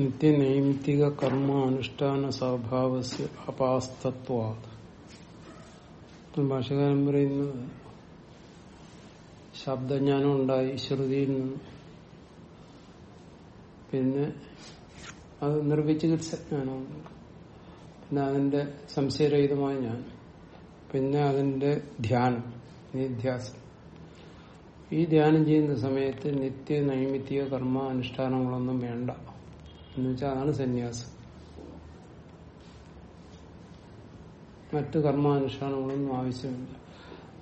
നിത്യനൈമിത്തിക കർമ്മ അനുഷ്ഠാന സ്വഭാവസ്യ അപാസ്തത്വ ഭാഷകാരൻ പറയുന്നത് ശബ്ദജ്ഞാനം ഉണ്ടായി ശ്രുതിയിൽ നിന്ന് പിന്നെ അത് നിർവിചികിത്സജ്ഞാനമുണ്ട് പിന്നെ അതിന്റെ സംശയരഹിതമായ ഞാൻ. പിന്നെ അതിന്റെ ധ്യാനം നിധ്യാസം. ഈ ധ്യാനം ചെയ്യുന്ന സമയത്ത് നിത്യ നൈമിത്തിക കർമ്മ അനുഷ്ഠാനങ്ങളൊന്നും വേണ്ട. എന്ന് വെച്ചാൽ അതാണ് സന്യാസം. മറ്റ് കർമാനുഷ്ഠാനങ്ങളൊന്നും ആവശ്യമില്ല.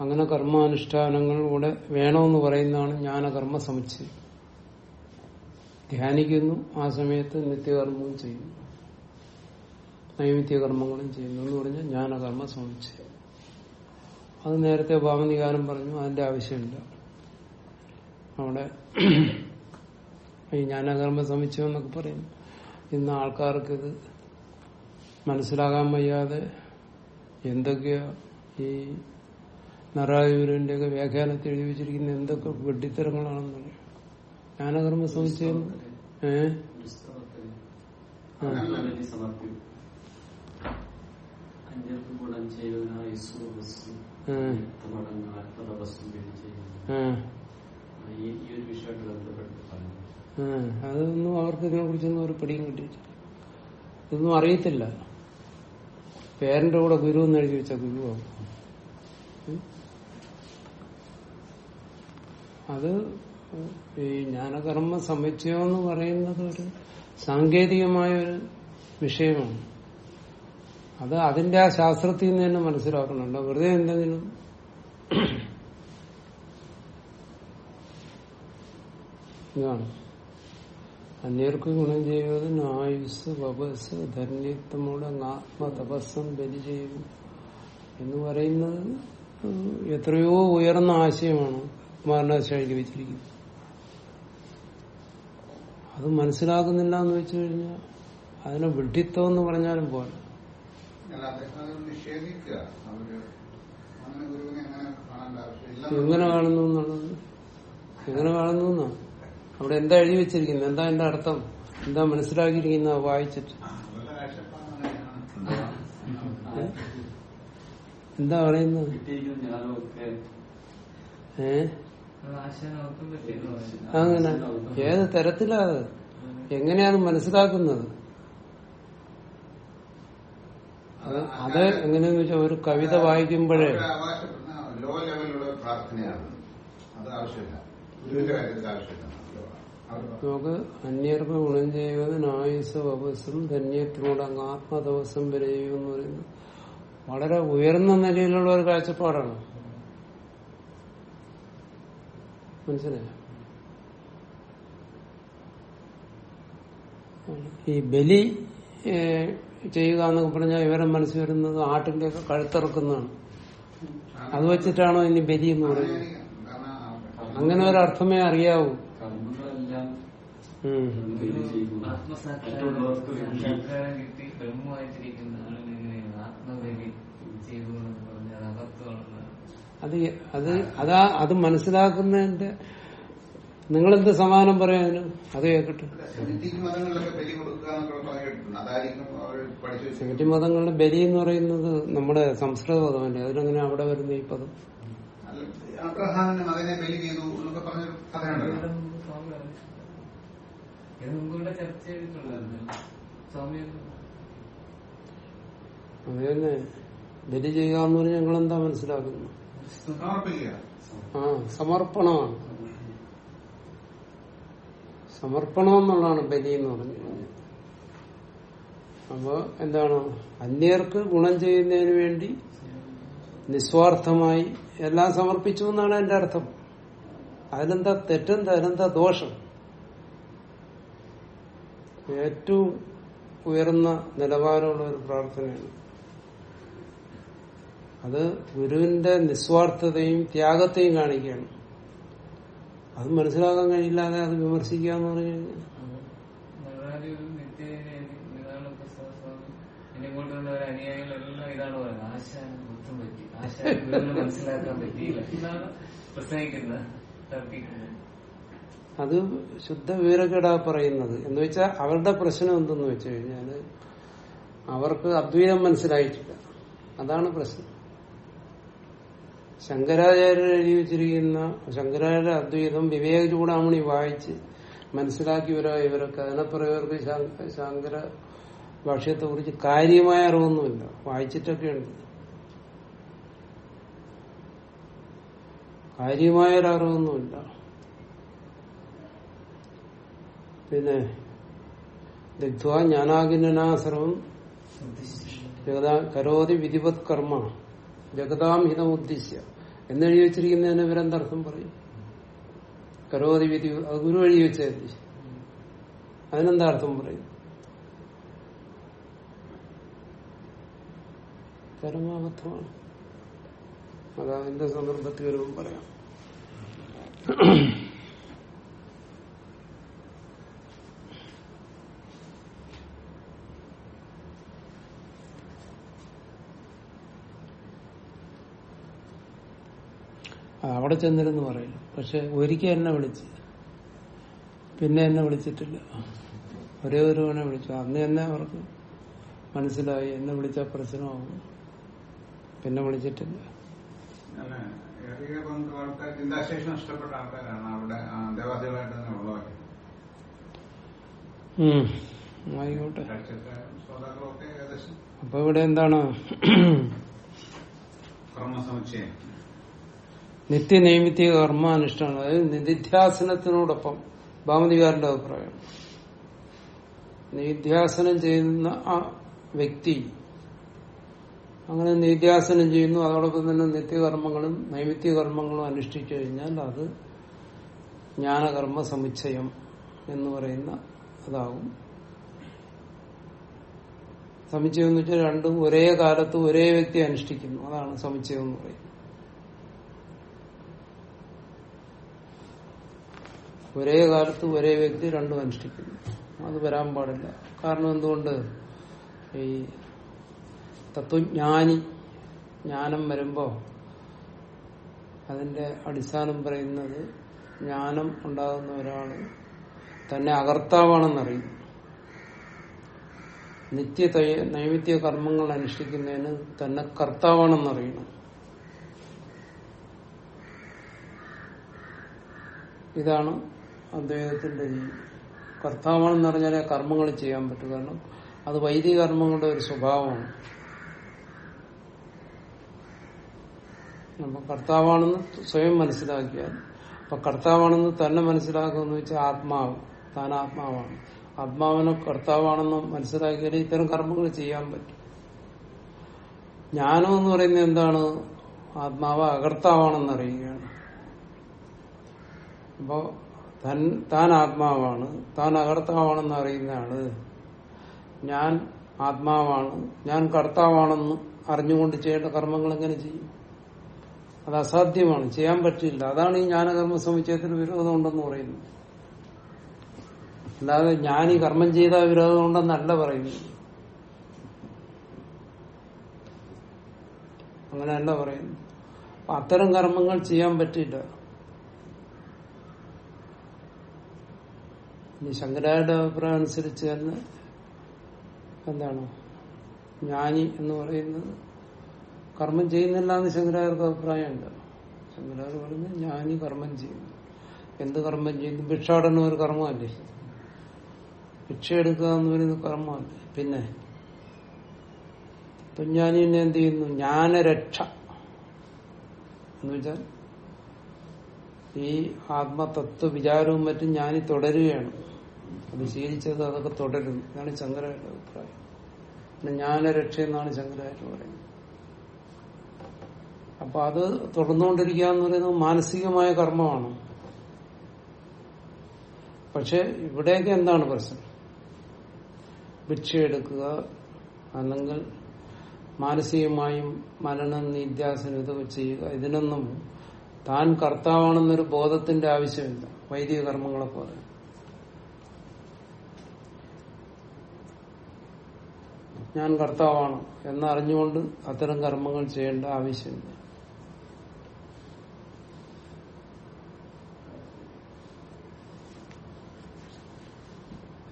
അങ്ങനെ കർമാനുഷ്ഠാനങ്ങൾ കൂടെ വേണമെന്ന് പറയുന്നതാണ് ജ്ഞാനകർമ്മ സമുച്ചയം. ധ്യാനിക്കുന്നു ആ സമയത്ത് നിത്യകർമ്മവും ചെയ്യുന്നു. നൈമിത്യ കർമ്മങ്ങളും ചെയ്യുന്നു എന്ന് പറഞ്ഞാൽ ജ്ഞാനകർമ്മ സമുച്ചയം. അത് നേരത്തെ ഭാവനികാരം പറഞ്ഞു അതിന്റെ ആവശ്യമില്ല. അവിടെ ഈ ജ്ഞാനകർമ്മ സമുച്ചയം എന്നൊക്കെ പറയുന്നു. ഇന്ന് ആൾക്കാർക്ക് ഇത് മനസ്സിലാകാൻ വയ്യാതെ എന്തൊക്കെയാ ഈ നറായൂരിന്റെ ഒക്കെ വ്യാഖ്യാനത്തിൽ എഴുതി വെച്ചിരിക്കുന്ന എന്തൊക്കെ വെട്ടിത്തരങ്ങളാണെന്ന് ജ്ഞാനകർമ്മ സംശയം? ഏഹ് സമർപ്പിക്കും അതൊന്നും അവർക്ക് ഇതിനെ കുറിച്ചൊന്നും ഒരു പിടിയും കിട്ടിയിട്ടില്ല. ഇതൊന്നും അറിയത്തില്ല. പേരന്റെ കൂടെ ഗുരു എന്ന് എഴുതി വെച്ച ഗുരു അത് ഈ ജ്ഞാനകർമ്മ സമുച്ചയം എന്ന് പറയുന്നത് ഒരു സാങ്കേതികമായ ഒരു വിഷയമാണ്. അത് അതിന്റെ ആ ശാസ്ത്രത്തിൽ നിന്ന് തന്നെ മനസ്സിലാക്കണമല്ലോ വെറുതെ എന്തെങ്കിലും ഇതാണ്. അന്യർക്ക് ഗുണം ചെയ്യുന്നതിന് ആയുസ് വപസ് ധന്യത്വമോടെ ആത്മതപസ്സം ബലി ചെയ്യും എന്ന് പറയുന്നത് എത്രയോ ഉയർന്ന ആശയമാണ് എഴുതി വെച്ചിരിക്കുന്നത്. അത് മനസ്സിലാക്കുന്നില്ല എന്ന് വെച്ചു കഴിഞ്ഞാൽ അതിനെ വിഡിത്വം എന്ന് പറഞ്ഞാലും പോലെ എങ്ങനെ കാണുന്നു എന്നുള്ളത്? എങ്ങനെ കാണുന്നു എന്നാ അവിടെ എന്താ എഴുതി വെച്ചിരിക്കുന്നത്? എന്താ എന്റെ അർത്ഥം? എന്താ മനസ്സിലാക്കിയിരിക്കുന്ന വായിച്ചിട്ട്. എന്താ പറയുന്നത്? ഏ? അങ്ങനെ. ഏത് തരത്തിലാ എങ്ങനെയാണ് മനസ്സിലാക്കുന്നത്? അത് എങ്ങനെയെന്ന് വെച്ചാൽ ഒരു കവിത വായിക്കുമ്പോഴേ. ലോ ലെവലിലുള്ള പ്രാർത്ഥനയാണ്. അത് ആവശ്യമില്ല. നമുക്ക് അന്യർക്ക് ഗുണം ചെയ്യുന്നതിന് ആയുസ് വപസും ധന്യത്തിനോട് അങ്ങ് ആത്മദവസം വരെ ചെയ്യുമെന്ന് പറയുന്നത് വളരെ ഉയർന്ന നിലയിലുള്ള ഒരു കാഴ്ചപ്പാടാണ്. മനസ്സിലായോ? ഈ ബലി ചെയ്യുക എന്നൊക്കെ പറഞ്ഞാൽ ഇവരെ മനസ്സിൽ വരുന്നത് ആട്ടിന്റെ ഒക്കെ കഴുത്തിറക്കുന്നതാണ്. അത് വെച്ചിട്ടാണോ ഇനി ബലി എന്ന് പറയുന്നത്? അങ്ങനെ ഒരു അർത്ഥമേ അറിയാവൂ അത് അത് അതാ അത് മനസ്സിലാക്കുന്നതിന്റെ നിങ്ങളെന്ത് സമാനം പറയാൻ അതിന്? അത് കേൾക്കട്ടെ സെമിറ്റി മതങ്ങളുടെ ബലി എന്ന് പറയുന്നത് നമ്മുടെ സംസ്കൃത പദമല്ലേ അതിലങ്ങനെ അവിടെ വരുന്ന ഈ പദം? അബ്രഹാമിന്റെ മകനെ ബലി ചെയ്തു എന്നൊക്കെ പറഞ്ഞൊരു കഥയുണ്ടല്ലോ. ചർച്ച ചെയ്തിട്ടുണ്ടായിരുന്നു. ബലി ചെയ്യുക എന്ന് പറഞ്ഞാൽ ഞങ്ങൾ എന്താ മനസ്സിലാക്കുന്നു ആ സമർപ്പണമാണ്. സമർപ്പണം എന്നുള്ളതാണ് ബലി എന്ന് പറഞ്ഞു കഴിഞ്ഞാൽ അപ്പോ എന്താണ്? അന്യർക്ക് ഗുണം ചെയ്യുന്നതിന് വേണ്ടി നിസ്വാർത്ഥമായി എല്ലാം സമർപ്പിച്ചു എന്നാണ് എന്റെ അർത്ഥം. അതിലെന്താ തെറ്റെന്താ? അതിലെന്താ ദോഷം? ഏറ്റവും ഉയർന്ന നിലവാരമുള്ള ഒരു പ്രാർത്ഥനയാണ്. അത് ഗുരുവിന്റെ നിസ്വാർത്ഥതയും ത്യാഗത്തെയും കാണിക്കുകയാണ്. അത് മനസ്സിലാക്കാൻ കഴിയില്ലാതെ അത് വിമർശിക്കുക എന്ന് പറഞ്ഞു കഴിഞ്ഞാൽ മനസ്സിലാക്കാൻ തർക്കിക്കുന്നത്. അത് ശുദ്ധ വിവരക്കേടാ പറയുന്നത്. എന്ന് വെച്ചാൽ അവരുടെ പ്രശ്നം എന്തെന്ന് വെച്ചു കഴിഞ്ഞാൽ അവർക്ക് അദ്വൈതം മനസ്സിലായിട്ടില്ല. അതാണ് പ്രശ്നം. ശങ്കരാചാര്യർ എഴുതി വെച്ചിരിക്കുന്ന ശങ്കരാചാര്യ അദ്വൈതം വിവേക ചൂടാമണി വായിച്ച് മനസ്സിലാക്കിയവരാ ഇവരൊക്കെ. അതിനപ്പുറം ഇവർക്ക് ശങ്കര ഭാഷ്യത്തെ കുറിച്ച് കാര്യമായ അറിവൊന്നുമില്ല. വായിച്ചിട്ടൊക്കെയുണ്ട്. കാര്യമായ ഒരു അറിവൊന്നുമില്ല പിന്നെ ദഗ്ധ്വാ ജ്ഞാനാകിനാസർവം ജഗതാ കരോതി വിധിവത് കർമ്മ ജഗതാം ഹിതം ഉദ്ദേശിച്ച എന്നെഴുതി വെച്ചിരിക്കുന്നതിന് ഇവരെന്തർത്ഥം പറയും? കരോതി വിധി അത് ഗുരു എഴുതി വെച്ചതല്ലേ? അതിനെന്താ അർത്ഥം പറയും? പരമാബദ്ധമാണ് അത് അതിന്റെ സന്ദർഭത്തിൽ വരുമ്പോൾ പറയാം. അവിടെ ചെന്നിരുന്ന് പറയില്ല പക്ഷെ ഒരിക്കൽ എന്നെ വിളിച്ച്. പിന്നെ എന്നെ വിളിച്ചിട്ടില്ല. ഒരേ ഒരുവനെ വിളിച്ചു. അന്ന് തന്നെ അവർക്ക് മനസ്സിലായി. എന്നെ വിളിച്ച പ്രശ്നമാകും പിന്നെ വിളിച്ചിട്ടില്ല. അല്ല, ഏറിയ പങ്ക് ആൾക്കാർ ചിന്താശേഷി നഷ്ടപ്പെട്ട ആൾക്കാരാണ്. അവിടെ ആ, ദേവാദികളായിട്ട് തന്നെ ഉള്ളവർ ആയിക്കോട്ടെ. അപ്പൊ ഇവിടെ എന്താണ്? കർമ്മസമുച്ചയം. നിത്യനൈമിത്യ കർമാനുഷ്ഠാനം അതായത് നിധിധ്യാസനത്തിനോടൊപ്പം ഭാമതികാരന്റെ അഭിപ്രായം. നിധ്യാസനം ചെയ്യുന്ന ആ വ്യക്തി അങ്ങനെ നിത്യാസനം ചെയ്യുന്നു. അതോടൊപ്പം തന്നെ നിത്യകർമ്മങ്ങളും നൈമിത്യ കർമ്മങ്ങളും അനുഷ്ഠിച്ചു കഴിഞ്ഞാൽ അത് ജ്ഞാനകർമ്മ സമുച്ചയം എന്ന് പറയുന്ന അതാവും. സമുച്ചയം എന്ന് വെച്ചാൽ രണ്ടും ഒരേ കാലത്ത് ഒരേ വ്യക്തി അനുഷ്ഠിക്കുന്നു. അതാണ് സമുച്ചയം എന്ന് പറയുന്നത്. ഒരേ കാലത്ത് ഒരേ വ്യക്തി രണ്ടും അനുഷ്ഠിക്കുന്നു. അത് വരാൻ പാടില്ല. കാരണം എന്തുകൊണ്ട്? ഈ തത്വജ്ഞാനി ജ്ഞാനം വരുമ്പോ അതിന്റെ അടിസ്ഥാനം പറയുന്നത് ജ്ഞാനം ഉണ്ടാകുന്ന ഒരാൾ തന്നെ അകർത്താവാണെന്നറിയും. നിത്യ തയ- നൈമിത്യ കർമ്മങ്ങൾ അനുഷ്ഠിക്കുന്നതിന് തന്നെ കർത്താവാണെന്നറിയണം. ഇതാണ് അദ്വൈതത്തിന്റെ രീതി. കർത്താവാണെന്ന് പറഞ്ഞാലേ കർമ്മങ്ങൾ ചെയ്യാൻ പറ്റൂ. കാരണം അത് വൈദിക കർമ്മങ്ങളുടെ ഒരു സ്വഭാവമാണ്. അപ്പൊ കർത്താവാണെന്ന് സ്വയം മനസ്സിലാക്കിയാൽ അപ്പൊ കർത്താവാണെന്ന് തന്നെ മനസ്സിലാക്കുമെന്ന് വെച്ചാൽ ആത്മാവ് താൻ ആത്മാവാണ്. ആത്മാവിനെ കർത്താവാണെന്ന് മനസ്സിലാക്കിയാൽ ഇത്തരം കർമ്മങ്ങൾ ചെയ്യാൻ പറ്റും. ജ്ഞാനം എന്ന് പറയുന്നത് എന്താണ്? ആത്മാവ് അകർത്താവാണെന്ന് അറിയുകയാണ് അപ്പോ തൻ താൻ ആത്മാവാണ് താൻ അകർത്താവാണെന്ന് അറിയുന്നതാണ് ഞാൻ ആത്മാവാണ് ഞാൻ കർത്താവാണെന്ന് അറിഞ്ഞുകൊണ്ട് ചെയ്യേണ്ട കർമ്മങ്ങൾ എങ്ങനെ ചെയ്യും? അത് അസാധ്യമാണ്. ചെയ്യാൻ പറ്റില്ല. അതാണ് ഈ ജ്ഞാനകർമ്മ സമുച്ചയത്തിന് വിരോധമുണ്ടെന്ന് പറയുന്നത്. അല്ലാതെ ഈ കർമ്മം ചെയ്ത വിരോധമുണ്ടെന്നല്ല പറയുന്നത്. അങ്ങനെയല്ല പറയുന്നു അത്തരം കർമ്മങ്ങൾ ചെയ്യാൻ പറ്റില്ല. ഇനി ശങ്കരായുടെ അഭിപ്രായം അനുസരിച്ച് തന്നെ എന്താണ്? ജ്ഞാനി എന്ന് പറയുന്നത് കർമ്മം ചെയ്യുന്നില്ല എന്ന് ശങ്കരാചാര്യർക്ക് അഭിപ്രായമുണ്ട്. ശങ്കരാചാര്യ പറയുന്നത് ജ്ഞാനി കർമ്മം ചെയ്യുന്നു. എന്ത് കർമ്മം ചെയ്യുന്നു? ഭിക്ഷാടനം ഒരു കർമ്മമല്ലേ? ഭിക്ഷ എടുക്കുക എന്ന് പറയുന്നത് കർമ്മമല്ലേ? പിന്നെ തുഞ്ഞാനി എന്നെ എന്ത് ചെയ്യുന്നു? ജ്ഞാനരക്ഷ. എന്ന് വെച്ചാൽ ഈ ആത്മതത്വ വിചാരവും മറ്റും ജ്ഞാനി തുടരുകയാണ്. അത് ശീലിച്ചത് അതൊക്കെ തുടരുന്നു. ഇതാണ് ശങ്കരാചാര്യ അഭിപ്രായം. പിന്നെ ജ്ഞാനരക്ഷ എന്നാണ് ശങ്കരാചാര്യ പറയുന്നത്. അപ്പൊ അത് തുടർന്നുകൊണ്ടിരിക്കുക എന്ന് പറയുന്നത് മാനസികമായ കർമ്മമാണ്. പക്ഷെ ഇവിടെയൊക്കെ എന്താണ് പ്രശ്നം? ഭിക്ഷയെടുക്കുക അല്ലെങ്കിൽ മാനസികമായും മരണം നിത്യാസനം ഇതൊക്കെ ചെയ്യുക ഇതിനൊന്നും താൻ കർത്താവാണെന്നൊരു ബോധത്തിന്റെ ആവശ്യമില്ല. വൈദിക കർമ്മങ്ങളെ പോലെ. ഞാൻ കർത്താവാണ് എന്നറിഞ്ഞുകൊണ്ട് അത്തരം കർമ്മങ്ങൾ ചെയ്യേണ്ട ആവശ്യമില്ല.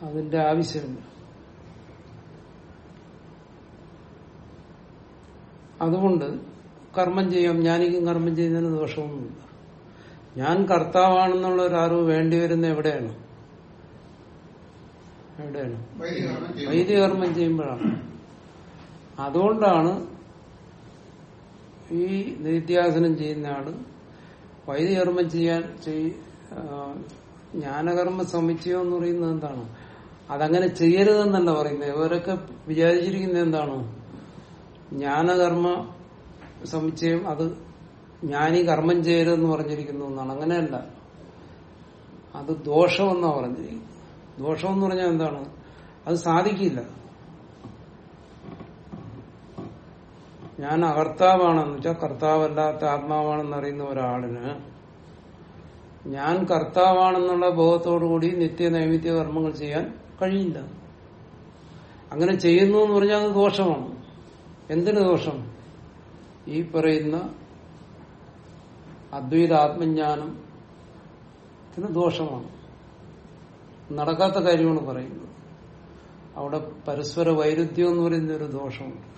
അതിന്റെ ആവശ്യമില്ല. അതുകൊണ്ട് കർമ്മം ചെയ്യാം ഞാനിക്കും കർമ്മം ചെയ്യുന്നതിന് ദോഷമൊന്നുമില്ല. ഞാൻ കർത്താവാണെന്നുള്ള ഒരു അറിവ് വേണ്ടി വരുന്ന എവിടെയാണ്? എവിടെയാണ്? വൈദിക കർമ്മം ചെയ്യുമ്പോഴാണ്. അതുകൊണ്ടാണ് ഈ നിത്യാസനം ചെയ്യുന്ന ആൾ വൈദിക കർമ്മം ചെയ്യാൻ ജ്ഞാനകർമ്മ സമുച്ചയം എന്ന് പറയുന്നത് എന്താണ്? അതങ്ങനെ ചെയ്യരുതെന്നല്ല പറയുന്നത്. ഇവരൊക്കെ വിചാരിച്ചിരിക്കുന്നത് എന്താണ്? ജ്ഞാനകർമ്മ സമുച്ചയം അത് ജ്ഞാനി കർമ്മം ചെയ്യരുതെന്ന് പറഞ്ഞിരിക്കുന്നു എന്നാണ്. അങ്ങനെയല്ല. അത് ദോഷമെന്നാ പറഞ്ഞിരിക്കുന്നത്. ദോഷമെന്ന് പറഞ്ഞാൽ എന്താണ്? അത് സാധിക്കില്ല. ഞാൻ അകർത്താവാണെന്ന് വെച്ചാൽ കർത്താവല്ലാത്ത ആത്മാവാണെന്ന് അറിയുന്ന ഒരാളിന് ഞാൻ കർത്താവാണെന്നുള്ള ബോധത്തോടുകൂടി നിത്യ നൈമിത്യ കർമ്മങ്ങൾ ചെയ്യാൻ കഴിയില്ല. അങ്ങനെ ചെയ്യുന്നു എന്ന് പറഞ്ഞാൽ അത് ദോഷമാണ്. എന്തിന് ദോഷം? ഈ പറയുന്ന അദ്വൈത ആത്മജ്ഞാനത്തിന് ദോഷമാണ്. നടക്കാത്ത കാര്യമാണ് പറയുന്നത്. അവിടെ പരസ്പര വൈരുദ്ധ്യം എന്ന് പറയുന്ന ഒരു ദോഷമുണ്ട്.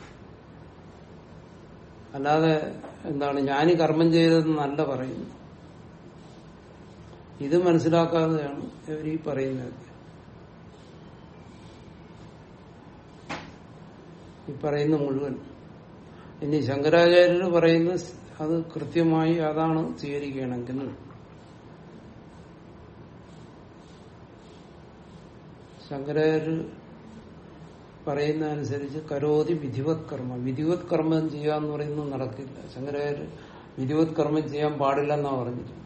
അല്ലാതെ എന്താണ് ഞാനി കർമ്മം നല്ല പറയുന്നു ഇത് മനസ്സിലാക്കാതെയാണ് ഇവർ ഈ പറയുന്നത്. ഈ പറയുന്ന മുഴുവൻ. ഇനി ശങ്കരാചാര്യർ പറയുന്ന അത് കൃത്യമായി അതാണ് സ്വീകരിക്കണമെങ്കിൽ. ശങ്കരാചാര്യർ പറയുന്ന അനുസരിച്ച് കരോതി വിധിവത് കർമ്മം വിധിവത് കർമ്മം ചെയ്യുക എന്ന് പറയുന്നത് നടക്കില്ല. ശങ്കരാചാര്യ വിധിവത് കർമ്മം ചെയ്യാൻ പാടില്ലെന്നാ പറഞ്ഞിരുന്നത്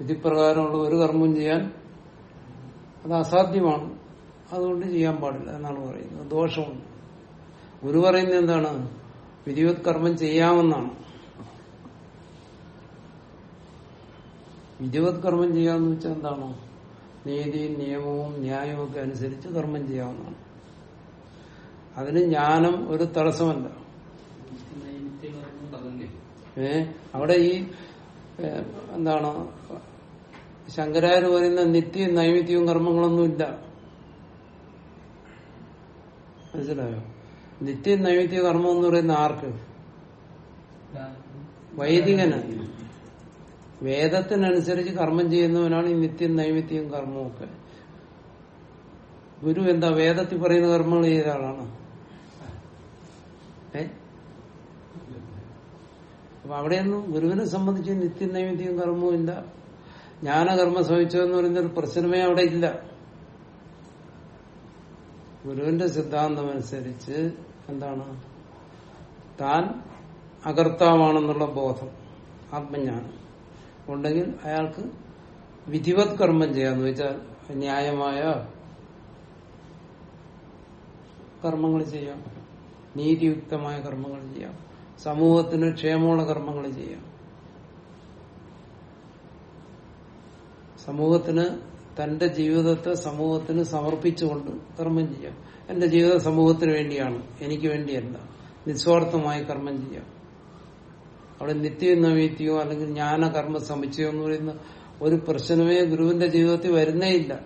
വിധിപ്രകാരമുള്ള ഒരു കർമ്മം ചെയ്യാൻ അത് അസാധ്യമാണ്. അതുകൊണ്ട് ചെയ്യാൻ പാടില്ല എന്നാണ് പറയുന്നത്. ദോഷമുണ്ട്. ഗുരു പറയുന്നത് എന്താണ്? വിധിവത് കർമ്മം ചെയ്യാമെന്നാണ്. വിധിവത് കർമ്മം ചെയ്യാന്ന് വെച്ചാൽ എന്താണോ? നീതി നിയമവും ന്യായവും ഒക്കെ അനുസരിച്ച് കർമ്മം ചെയ്യാവുന്നതാണ്. അതിന് ജ്ഞാനം ഒരു തടസ്സമല്ല. ഏ? അവിടെ ഈ എന്താണ്? ശങ്കരാചാര്യ പറയുന്ന നിത്യ നൈമിത്യവും കർമ്മങ്ങളൊന്നുമില്ല മനസ്സിലായോ? നിത്യ നൈമിത്യ കർമ്മം എന്ന് പറയുന്ന ആർക്ക്? വൈദികന്. വേദത്തിനനുസരിച്ച് കർമ്മം ചെയ്യുന്നവനാണ് ഈ നിത്യം നൈമിത്യം കർമ്മമൊക്കെ. ഗുരു എന്താ വേദത്തിൽ പറയുന്ന കർമ്മങ്ങൾ ചെയ്ത ആളാണ്? അപ്പൊ അവിടെയൊന്നും ഗുരുവിനെ സംബന്ധിച്ച് നിത്യം നൈമിത്യം കർമ്മവും ഇല്ല. ജ്ഞാനകർമ്മ സഹിച്ചതെന്ന് പറയുന്ന ഒരു പ്രശ്നമേ അവിടെ ഇല്ല. ഗുരുവിന്റെ സിദ്ധാന്തമനുസരിച്ച് എന്താണ്? താൻ അകർത്താവാണെന്നുള്ള ബോധം ആത്മജ്ഞാനം. ഉണ്ടെങ്കിൽ അയാൾക്ക് വിധിവത് കർമ്മം ചെയ്യാന്ന് വെച്ചാൽ ന്യായമായ കർമ്മങ്ങൾ ചെയ്യാം. നീതിയുക്തമായ കർമ്മങ്ങൾ ചെയ്യാം. സമൂഹത്തിന് ക്ഷേമമുള്ള കർമ്മങ്ങൾ ചെയ്യാം. സമൂഹത്തിന് തന്റെ ജീവിതത്തെ സമൂഹത്തിന് സമർപ്പിച്ചുകൊണ്ട് കർമ്മം ചെയ്യാം. എന്റെ ജീവിത സമൂഹത്തിന് വേണ്ടിയാണ്. എനിക്ക് വേണ്ടിയല്ല. നിസ്വാർത്ഥമായി കർമ്മം ചെയ്യാം. അവിടെ നിത്യം നവീത്യോ അല്ലെങ്കിൽ ജ്ഞാന കർമ്മ സമുച്ചയോ എന്ന് പറയുന്ന ഒരു പ്രശ്നമേ ഗുരുവിന്റെ ജീവിതത്തിൽ വരുന്നേ ഇല്ല.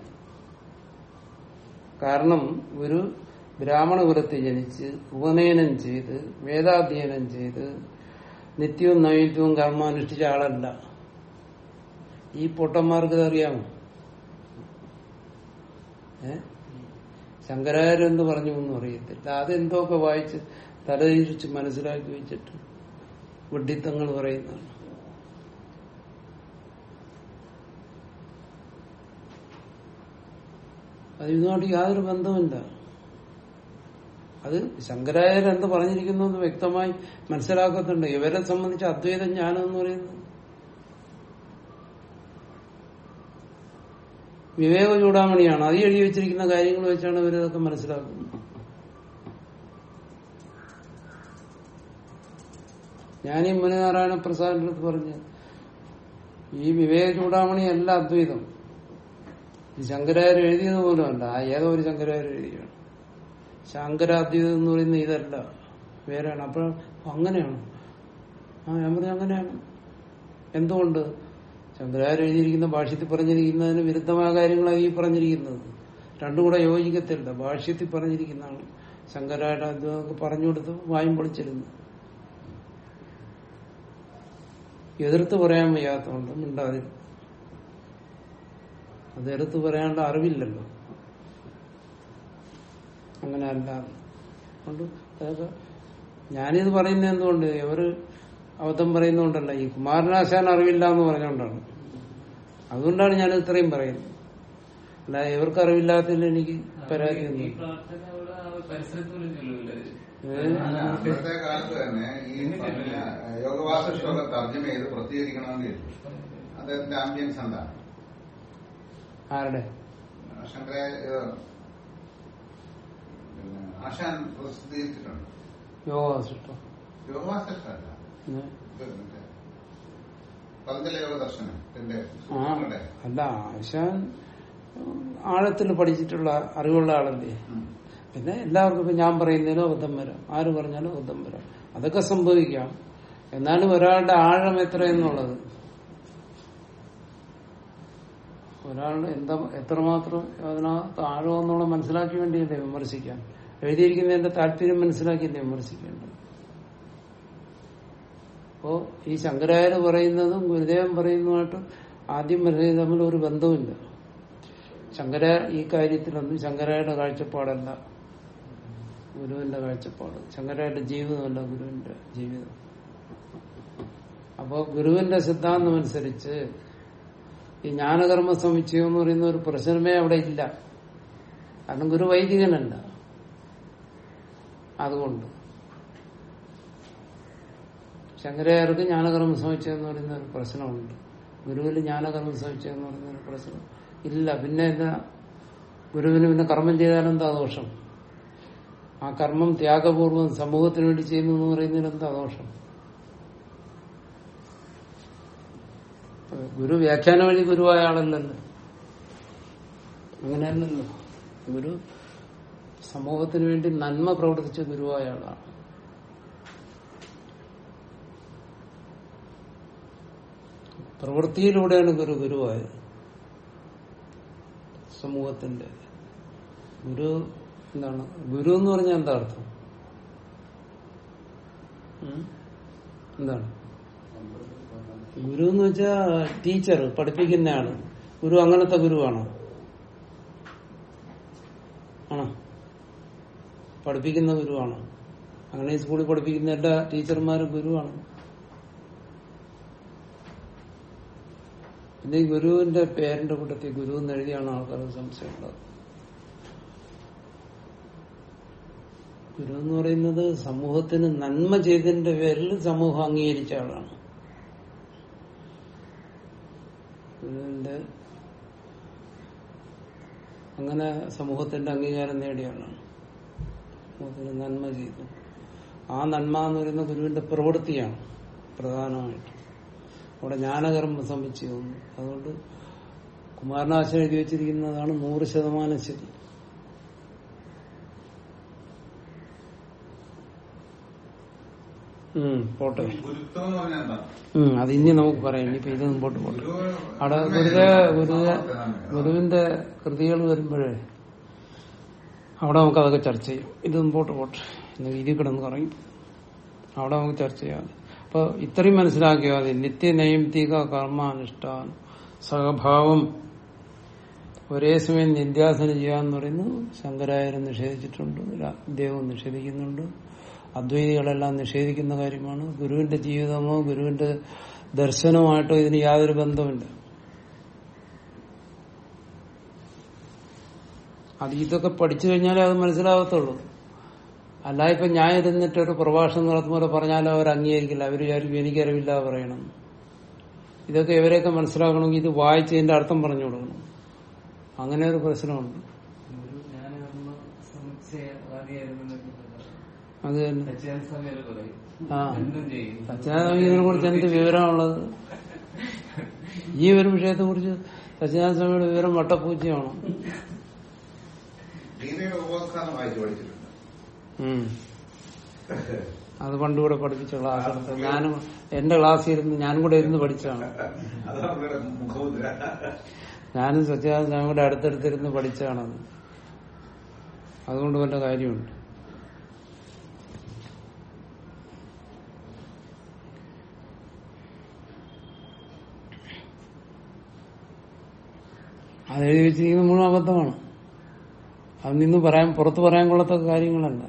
കാരണം ഗുരു ബ്രാഹ്മണ കുലത്തിൽ ജനിച്ച് ഉപനയനം ചെയ്ത് വേദാധ്യയനം ചെയ്ത് നിത്യവും നൈത്യവും കർമ്മം അനുഷ്ഠിച്ച ആളല്ല. ഈ പൊട്ടന്മാർക്ക് ഇതറിയാമോ ഏ ശങ്കരാചാര്യ എന്ന് പറഞ്ഞു എന്ന് അറിയത്തില്ല. അതെന്തൊക്കെ വായിച്ച് തലതിരിച്ച് മനസ്സിലാക്കി വെച്ചിട്ട് വിഡ്ഢിത്തങ്ങൾ പറയുന്നതാണ്. അത് ഇതുമായിട്ട് യാതൊരു ബന്ധമില്ല അത് ശങ്കരാചാര്യ എന്ത് പറഞ്ഞിരിക്കുന്നു എന്ന് വ്യക്തമായി മനസ്സിലാക്കത്തുണ്ട്. ഇവരെ സംബന്ധിച്ച് അദ്വൈത ജ്ഞാനം എന്ന് പറയുന്നത് വിവേക ചൂടാമണിയാണ്. അത് എഴുതി വെച്ചിരിക്കുന്ന കാര്യങ്ങൾ വെച്ചാണ് ഇവരിതൊക്കെ മനസ്സിലാക്കുന്നത്. ഞാൻ മുനിനാരായണ പ്രസാദിന്റെ അടുത്ത് പറഞ്ഞ് ഈ വിവേക ചൂടാമണി അല്ല അദ്വൈതം. ഈ ശങ്കരാചാര്യ എഴുതിയത് പോലും അല്ല. ആ ഏതോ ഒരു ശങ്കരാചാര്യ എഴുതിയാണ്. ശങ്കരാദ്വൈതം എന്ന് പറയുന്ന ഇതല്ല. വേറെയാണ്. അപ്പോൾ അങ്ങനെയാണ്. ആ ഞാൻ പറഞ്ഞു അങ്ങനെയാണ്. എന്തുകൊണ്ട്? ശങ്കരാചാര്യ എഴുതിയിരിക്കുന്ന ഭാഷ്യത്തിൽ പറഞ്ഞിരിക്കുന്നതിന് വിരുദ്ധമായ കാര്യങ്ങളാണ് ഈ പറഞ്ഞിരിക്കുന്നത്. രണ്ടും കൂടെ യോജിക്കത്തില്ല. ഭാഷ്യത്തിൽ പറഞ്ഞിരിക്കുന്നതാണ്. ശങ്കരാചാര്യ അദ്വൈതമൊക്കെ പറഞ്ഞു കൊടുത്ത് വായും പൊളിച്ചിരുന്നു. എതിർത്ത് പറയാൻ വയ്യാത്തതുകൊണ്ട് മിണ്ടാതിരുന്നു അത് എടുത്ത് പറയാനുള്ള അറിവില്ലല്ലോ. അങ്ങനെ അല്ല അതുകൊണ്ട് ഞാനിത് പറയുന്നത് എന്തുകൊണ്ട്? ഇവർ അബദ്ധം പറയുന്നോണ്ടല്ല. ഈ കുമാരനാശാൻ അറിവില്ല എന്ന് പറഞ്ഞുകൊണ്ടാണ് അതുകൊണ്ടാണ് ഞാൻ ഇത്രയും പറയുന്നത്. അല്ല ഇവർക്ക് അറിവില്ലാത്തതിൽ എനിക്ക് പരാതി കാലത്ത് തന്നെ ഈ യോഗവാസ ശ്ലോകം തർജമ ചെയ്ത് പ്രസിദ്ധീകരിക്കണമെന്ന് ചോദിച്ചു അദ്ദേഹത്തിന്റെ ആംബിയൻസ് എന്താണ് ആരുടെ? ശങ്കര ആശാൻ പ്രസിദ്ധീകരിച്ചിട്ടുണ്ട്. യോഗാസിഷ്ടം യോഗവാസിഷ്ടമല്ല അല്ല ആശാൻ ആഴത്തിൽ പഠിച്ചിട്ടുള്ള അറിവുള്ള ആളല്ലേ. പിന്നെ എല്ലാവർക്കും ഇപ്പൊ ഞാൻ പറയുന്നതിനോ അബദ്ധം വരാം. ആര് പറഞ്ഞാലും അബദ്ധം വരാം. അതൊക്കെ സംഭവിക്കാം. എന്നാലും ഒരാളുടെ ആഴം എത്ര എന്നുള്ളത്? ഒരാളുടെ എന്താ എത്രമാത്രം അതിനകത്ത് ആഴമെന്നുള്ള മനസ്സിലാക്കി വേണ്ടിയല്ലേ വിമർശിക്കാൻ? എഴുതിയിരിക്കുന്നതിന്റെ താല്പര്യം മനസ്സിലാക്കിയല്ലേ വിമർശിക്കേണ്ടത്? അപ്പോ ഈ ശങ്കരാചാര്യ പറയുന്നതും ഗുരുദേവൻ പറയുന്നതുമായിട്ടും ആദ്യം പറഞ്ഞത് തമ്മിൽ ഒരു ബന്ധവുമില്ല. ശങ്കര ഈ കാര്യത്തിലൊന്നും ശങ്കരായുടെ കാഴ്ചപ്പാടല്ല ഗുരുവിന്റെ കാഴ്ചപ്പാട്. ശങ്കരായുടെ ജീവിതമല്ല ഗുരുവിന്റെ ജീവിതം. അപ്പോ ഗുരുവിന്റെ സിദ്ധാന്തം അനുസരിച്ച് ഈ ജ്ഞാനകർമ്മ സമുച്ചയം എന്ന് പറയുന്ന ഒരു പ്രശ്നമേ അവിടെ ഇല്ല. കാരണം ഗുരു വൈദികനല്ല. അതുകൊണ്ട് ശങ്കരാചാര്യർക്ക് ജ്ഞാനകർമ്മ സമുച്ചയം പറയുന്ന ഒരു പ്രശ്നമുണ്ട്. ഗുരുവിന് ജ്ഞാനകർമ്മ സമുച്ചയം എന്ന് പറയുന്ന ഒരു പ്രശ്നം. ഇല്ല പിന്നെ എന്താ? ഗുരുവിന് പിന്നെ കർമ്മം ചെയ്താൽ എന്താ ദോഷം? ആ കർമ്മം ത്യാഗപൂർവം സമൂഹത്തിന് വേണ്ടി ചെയ്യുന്നു എന്ന് പറയുന്നതിന് എന്താ ദോഷം? ഗുരു വ്യാഖ്യാനം വഴി ഗുരുവായ ആളല്ലല്ലോ. അങ്ങനെയല്ലല്ലോ. ഗുരു സമൂഹത്തിന് വേണ്ടി നന്മ പ്രവർത്തിച്ച ഗുരുവായ ആളാണ്. പ്രവൃത്തിയിലൂടെയാണ് ഗുരു ഗുരുവായത്. സമൂഹത്തിന്റെ. ഗുരു എന്താണ്? ഗുരു എന്ന് പറഞ്ഞാൽ എന്താ അർത്ഥം? എന്താണ്? ഗുരു എന്ന് വെച്ചാ ടീച്ചർ പഠിപ്പിക്കുന്ന ആൾ ഗുരു അങ്ങനത്തെ ഗുരുവാണോ? ആണോ? പഠിപ്പിക്കുന്ന ഗുരുവാണോ? അങ്ങനെ സ്കൂളിൽ പഠിപ്പിക്കുന്ന എല്ലാ ടീച്ചർമാരും ഗുരുവാണ്. പിന്നെ ഈ ഗുരുവിന്റെ പേരിന്റെ കൂട്ടത്തിൽ ഗുരു എന്ന് എഴുതിയാണ് ആൾക്കാർക്ക് സംശയം ഉള്ളത് ഗുരു എന്ന് പറയുന്നത് സമൂഹത്തിന് നന്മ ചെയ്തതിന്റെ പേരിൽ സമൂഹം അംഗീകരിച്ച ആളാണ്. ഗുരുവിന്റെ അങ്ങനെ സമൂഹത്തിന്റെ അംഗീകാരം നേടിയ ആളാണ്. സമൂഹത്തിന് നന്മ ചെയ്തു. ആ നന്മ എന്ന് പറയുന്ന ഗുരുവിന്റെ പ്രവൃത്തിയാണ് പ്രധാനമായിട്ട്. അവിടെ ജ്ഞാനകർമ്മ സമുച്ചയം അതുകൊണ്ട് കുമാരനാശം എഴുതി വെച്ചിരിക്കുന്നതാണ് നൂറ് ശതമാനം ശരി. പോട്ടെ. അത് ഇനി നമുക്ക് പറയാം. ഇനിയിപ്പോ ഇത് മുമ്പോട്ട് പോട്ടെ. അവിടെ ഗുരുവേ ഗുരുവേ ഗുരുവിന്റെ കൃതികൾ വരുമ്പോഴേ അവിടെ നമുക്ക് അതൊക്കെ ചർച്ച ചെയ്യാം. ഇത് മുമ്പോട്ട് പോട്ടെ. ഇന്ന് എന്ന് കിടന്ന് പറയും. അവിടെ നമുക്ക് ചർച്ച ചെയ്യാം. അപ്പൊ ഇത്രയും മനസ്സിലാക്കിയാൽ മതി. നിത്യനൈമിത്തിക കർമാനുഷ്ഠാൻ സഹഭാവം. ഒരേ സമയം നിന്ദ്യാസനം ചെയ്യാന്ന് പറയുന്നത് ശങ്കരായരും നിഷേധിച്ചിട്ടുണ്ട്. ദേവം നിഷേധിക്കുന്നുണ്ട്. അദ്വൈതികളെല്ലാം നിഷേധിക്കുന്ന കാര്യമാണ്. ഗുരുവിന്റെ ജീവിതമോ ഗുരുവിന്റെ ദർശനവുമായിട്ടോ ഇതിന് യാതൊരു ബന്ധമുണ്ട് അത് ഇതൊക്കെ പഠിച്ചു കഴിഞ്ഞാലേ അത് മനസ്സിലാകത്തുള്ളൂ അല്ല ഇപ്പൊ ഞാൻ ഇരുന്നിട്ട് ഒരു പ്രഭാഷണം നടത്തുമ്പോൾ പറഞ്ഞാലും അവർ അംഗീകരിക്കില്ല. അവർ വിചാരിക്കും എനിക്കറിവില്ല പറയണം. ഇതൊക്കെ ഇവരെയൊക്കെ മനസ്സിലാക്കണമെങ്കിൽ ഇത് വായിച്ചതിന്റെ അർത്ഥം പറഞ്ഞു കൊടുക്കണം. അങ്ങനെ ഒരു പ്രശ്നമുണ്ട്. അത് തന്നെ. ആ. സച്ചിദാനന്ദനെ കുറിച്ച് എന്ത് വിവരമുള്ളത് ഈ ഒരു വിഷയത്തെ കുറിച്ച് സച്ചിദാനന്ദ സ്വാമിയുടെ വിവരം വട്ടപ്പൂച്ചയാണോ? അത് പണ്ടുകൂടെ പഠിപ്പിച്ച ക്ലാസ് ഞാനും എന്റെ ക്ലാസ്സിൽ ഇരുന്ന് ഞാനും കൂടെ ഇരുന്ന് പഠിച്ചാണ് ഞാനും സത്യാനന്ദ ഞാൻ കൂടെ അടുത്തടുത്തിരുന്ന് പഠിച്ചാണ് അതുകൊണ്ട് വല്ല കാര്യമുണ്ട്. അതെഴുതി വെച്ചിരിക്കുന്നത് മുഴുവൻ അബദ്ധമാണ്. അത് നിന്ന് പറയാൻ പുറത്ത് പറയാൻ കൊള്ളത്തക്ക കാര്യങ്ങളല്ല.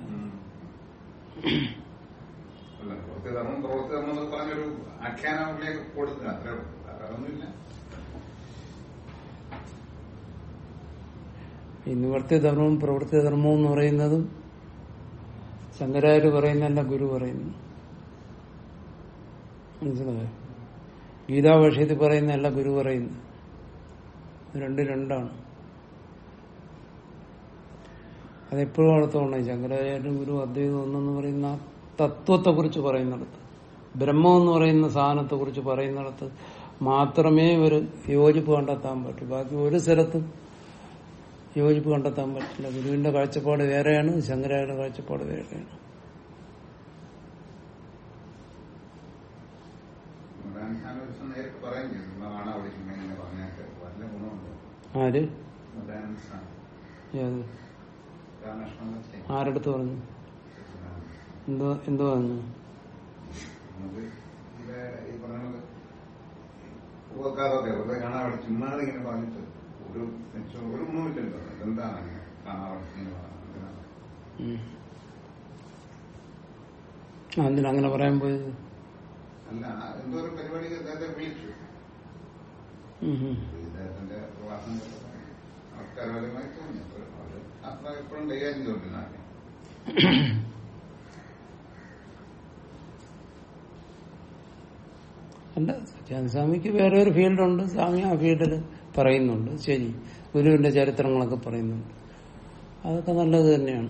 പ്രവൃത്തി ധർമ്മം പ്രവൃത്തി ധർമ്മവും എന്ന് പറയുന്നതും ശങ്കരാചാര്യ പറയുന്നതല്ല ഗുരു പറയുന്നു. മനസ്സിലായോ? ഗീതാഭാഷ്യത്തിൽ പറയുന്നതല്ല ഗുരു പറയുന്നു. രണ്ട് രണ്ടാണ്. അതെപ്പോഴും അടുത്തോണം ശങ്കരാചാര്യ ഗുരു അദ്വൈതം ഒന്നെന്ന് പറയുന്ന ആ തത്വത്തെ കുറിച്ച് പറയുന്നിടത്ത് ബ്രഹ്മം എന്ന് പറയുന്ന സാധനത്തെ കുറിച്ച് പറയുന്നിടത്ത് മാത്രമേ ഒരു യോജിപ്പ് കണ്ടെത്താൻ പറ്റൂ. ബാക്കി ഒരു സ്ഥലത്തും യോജിപ്പ് കണ്ടെത്താൻ പറ്റില്ല. ഗുരുവിന്റെ കാഴ്ചപ്പാട് വേറെയാണ് ശങ്കരാചാര്യ കാഴ്ചപ്പാട് വേറെയാണ്. മദാൻസാൻ ഒരു ദിവസം നേരിട്ട് പറയും ചെയ്തു "നിങ്ങൾ കാണാൻ വിളിക്കുമ്പോൾ ഇങ്ങനെ പറഞ്ഞാൽ വല്ല ഗുണമുണ്ടോ? ആര്? ഏത്? ആരടുത്ത് പറഞ്ഞു? എന്തോ എന്തോ പറഞ്ഞു? എന്തിനാ അങ്ങനെ പറയാൻ പോയത്? അല്ല എന്തോ ഒരു പരിപാടി വിളിച്ചു. ഇദ്ദേഹത്തിന്റെ പ്രവാസം തോന്നി അത്ര എപ്പോഴും കൈകാര്യം ചെയ്തുകൊണ്ടിരുന്നാണ് അല്ല സത്യാനന്ദ സ്വാമിക്ക് വേറെ ഒരു ഫീൽഡുണ്ട്. സ്വാമി ആ ഫീൽഡിൽ പറയുന്നുണ്ട്. ശരി. ഗുരുവിന്റെ ചരിത്രങ്ങളൊക്കെ പറയുന്നുണ്ട്. അതൊക്കെ നല്ലത് തന്നെയാണ്.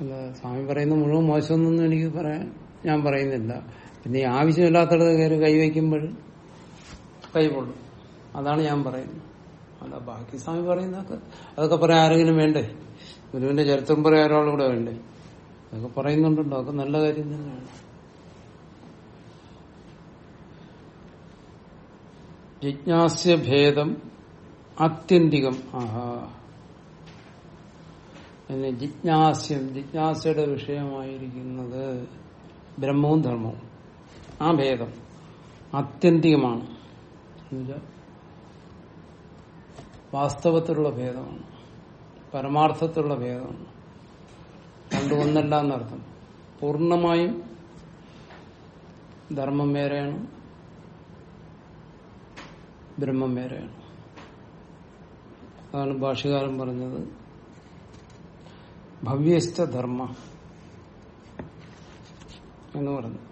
അല്ല സ്വാമി പറയുന്ന മുഴുവൻ മോശമൊന്നും എനിക്ക് പറയാൻ ഞാൻ പറയുന്നില്ല. പിന്നെ ആവശ്യമില്ലാത്തടത്ത് കയറി കൈവയ്ക്കുമ്പോൾ കൈപൊള്ളും അതാണ് ഞാൻ പറയുന്നത്. അല്ല ബാക്കി സ്വാമി പറയുന്നതൊക്കെ അതൊക്കെ പറയാൻ ആരെങ്കിലും വേണ്ടേ? ഗുരുവിന്റെ ചരിത്രം പറയാൻ ഒരാളുകൂടെ വേണ്ടേ? അതൊക്കെ പറയുന്നുണ്ടോ അതൊക്കെ നല്ല കാര്യം തന്നെയാണ്. ജിജ്ഞാസ്യ ഭേദം ആത്യന്തികം ആഹാ. പിന്നെ ജിജ്ഞാസ്യം ജിജ്ഞാസയുടെ വിഷയമായിരിക്കുന്നത് ബ്രഹ്മവും ധർമ്മവും. ആ ഭേദം ആത്യന്തികമാണ് വാസ്തവത്തിലുള്ള ഭേദമാണ്. പരമാർത്ഥത്തിലുള്ള ഭേദമാണ്. രണ്ടു ഒന്നല്ല എന്നർത്ഥം പൂർണമായും ധർമ്മം വേറെയാണ്. ബ്രഹ്മം വേറെയാണ്. അതാണ് ഭാഷകാരൻ പറഞ്ഞത്. ഭവ്യസ്ഥ ധർമ്മ എന്ന് പറഞ്ഞു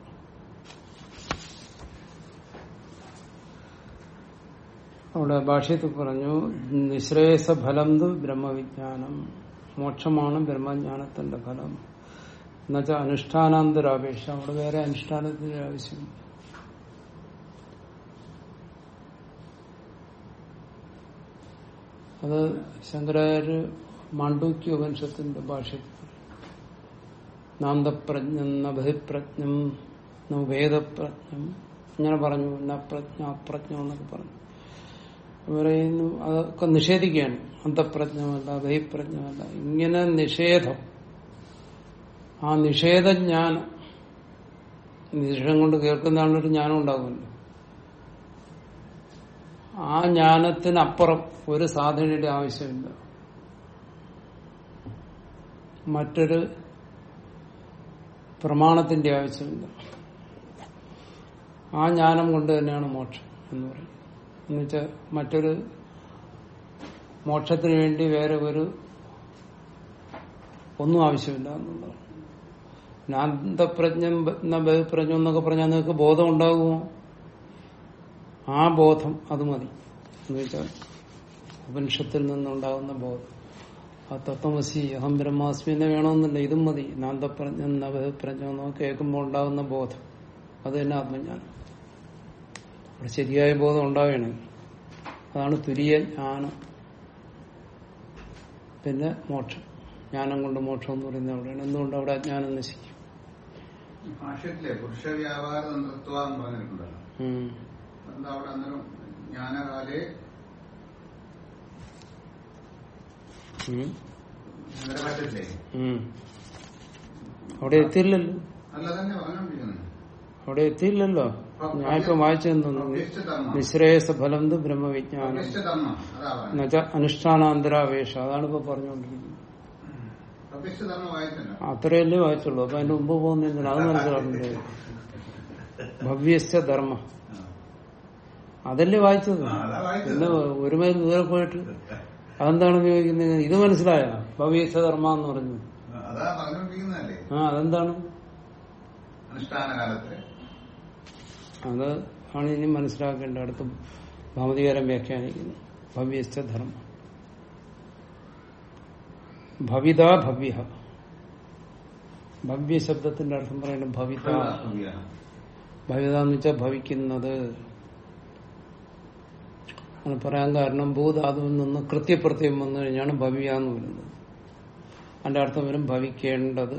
അവിടെ ഭാഷ്യത്തിൽ പറഞ്ഞു നിശ്രേയസ ഫലം ബ്രഹ്മവിജ്ഞാനം. മോക്ഷമാണ് ബ്രഹ്മജ്ഞാനത്തിന്റെ ഫലം. എന്നുവെച്ചാൽ അനുഷ്ഠാനാന്തരാപേക്ഷ. അവിടെ വേറെ അനുഷ്ഠാനത്തിന്റെ ആവശ്യം. അത് ശങ്കരാചാര്യ മാണ്ഡൂക്യ ഉപനിഷത്തിന്റെ ഭാഷത്തിൽ നാന്തപ്രജ്ഞം ന ബഹിപ്രജ്ഞം ന വേദപ്രജ്ഞം ഇങ്ങനെ പറഞ്ഞു നപ്രജ്ഞ അപ്രജ്ഞം എന്നൊക്കെ പറഞ്ഞു. പറയുന്നു. അതൊക്കെ നിഷേധിക്കുകയാണ്. അന്തപ്രജ്ഞമല്ല ബഹിപ്രജ്ഞമല്ല ഇങ്ങനെ നിഷേധം. ആ നിഷേധജ്ഞാനം. നിഷേധം കൊണ്ട് കേൾക്കുന്നതാണ് ഒരു ജ്ഞാനം ഉണ്ടാകുമല്ലോ ആ ജ്ഞാനത്തിനപ്പുറം ഒരു സാധനയുടെ ആവശ്യമില്ല. മറ്റൊരു പ്രമാണത്തിന്റെ ആവശ്യമില്ല. ആ ജ്ഞാനം കൊണ്ട് തന്നെയാണ് മോക്ഷം എന്ന് പറയുന്നത്. എന്നുവെച്ചാൽ മറ്റൊരു മോക്ഷത്തിന് വേണ്ടി വേറെ ഒരു ഒന്നും ആവശ്യമില്ല എന്നുള്ളതാണ് നാന്തപ്രജ്ഞം ബഹുപ്രജ്ഞം എന്നൊക്കെ പറഞ്ഞാൽ നിങ്ങൾക്ക് ബോധം ഉണ്ടാകുമോ? ആ ബോധം അത് മതി. എന്ന് വെച്ചാൽ ഉപനിഷത്തിൽ നിന്നുണ്ടാകുന്ന ബോധം. ആ തത്വമസി അഹം ബ്രഹ്മാസ്മി എന്ന് വേണമെന്നില്ല ഇതും മതി. നാന്തപ്രജ്ഞം എന്നൊക്കെ കേൾക്കുമ്പോൾ ഉണ്ടാകുന്ന ബോധം. അത് തന്നെ ആത്മജ്ഞാനം. അവിടെ ശരിയായ ബോധം ഉണ്ടാവുകയാണ്. അതാണ് തുരിയ ജ്ഞാനം. പിന്നെ മോക്ഷം. ജ്ഞാനം കൊണ്ട് മോക്ഷം എന്ന് പറയുന്നത് അവിടെയാണ്. എന്തുകൊണ്ട് അവിടെ അജ്ഞാനം നശിക്കും? ഈ ഭാഷ്യത്തിലെ പുരുഷ വ്യാപാര തന്ത്രത്വ എന്ന് പറഞ്ഞിട്ടുണ്ടല്ലോ ഉം. എന്താ അവിടെ അന്നേരം ജ്ഞാനകാലേ? എത്തിയില്ലല്ലോ. അല്ല തന്നെ പറഞ്ഞോണ്ടിരിക്കുന്നത് അവിടെ എത്തിയില്ലല്ലോ. ഞാൻ ഇപ്പൊ വായിച്ചു നിശ്രേയസ ഫലം ബ്രഹ്മവിജ്ഞാനം. എന്നുവെച്ചാ അനുഷ്ഠാനാന്തരാപേക്ഷ അതാണ് ഇപ്പൊ പറഞ്ഞുകൊണ്ടിരിക്കുന്നത്. അത്രയല്ലേ വായിച്ചുള്ളൂ. അപ്പൊ അതിന്റെ മുമ്പ് പോകുന്ന എന്തിനാ അത് മനസ്സിലാക്കുന്നത് ഭവ്യസ്ഥ ധർമ്മ അതല്ലേ വായിച്ചത്? പിന്നെ ഒരു മൈൽ ദൂരെ പോയിട്ട് അതെന്താണ് ചോദിക്കുന്നത് ഇത് മനസ്സിലായ? ഭവ്യസ്ഥ ധർമ്മ എന്ന് പറഞ്ഞു. ആ അതെന്താണ്? അനുഷ്ഠാന കാലത്ത് അത് ആണ് ഇനി മനസ്സിലാക്കേണ്ട അടുത്ത ഭൗതികരം വ്യാഖ്യാനിക്കുന്നത് ഭവ്യസ്ഥ ധർമ്മ. ഭവിത ഭവ്യ ഭവ്യ ശബ്ദത്തിന്റെ അർത്ഥം പറയുന്നത് ഭവിത. ഭവിത എന്ന് വെച്ചാൽ ഭവിക്കുന്നത്. അങ്ങനെ പറയാൻ കാരണം ഭൂധാതുവിൽ നിന്ന് കൃത്യപ്രത്യം വന്നു കഴിഞ്ഞാണ് ഭവ്യ എന്ന് വരുന്നത്. അതിന്റെ അർത്ഥം വരും ഭവിക്കേണ്ടത്.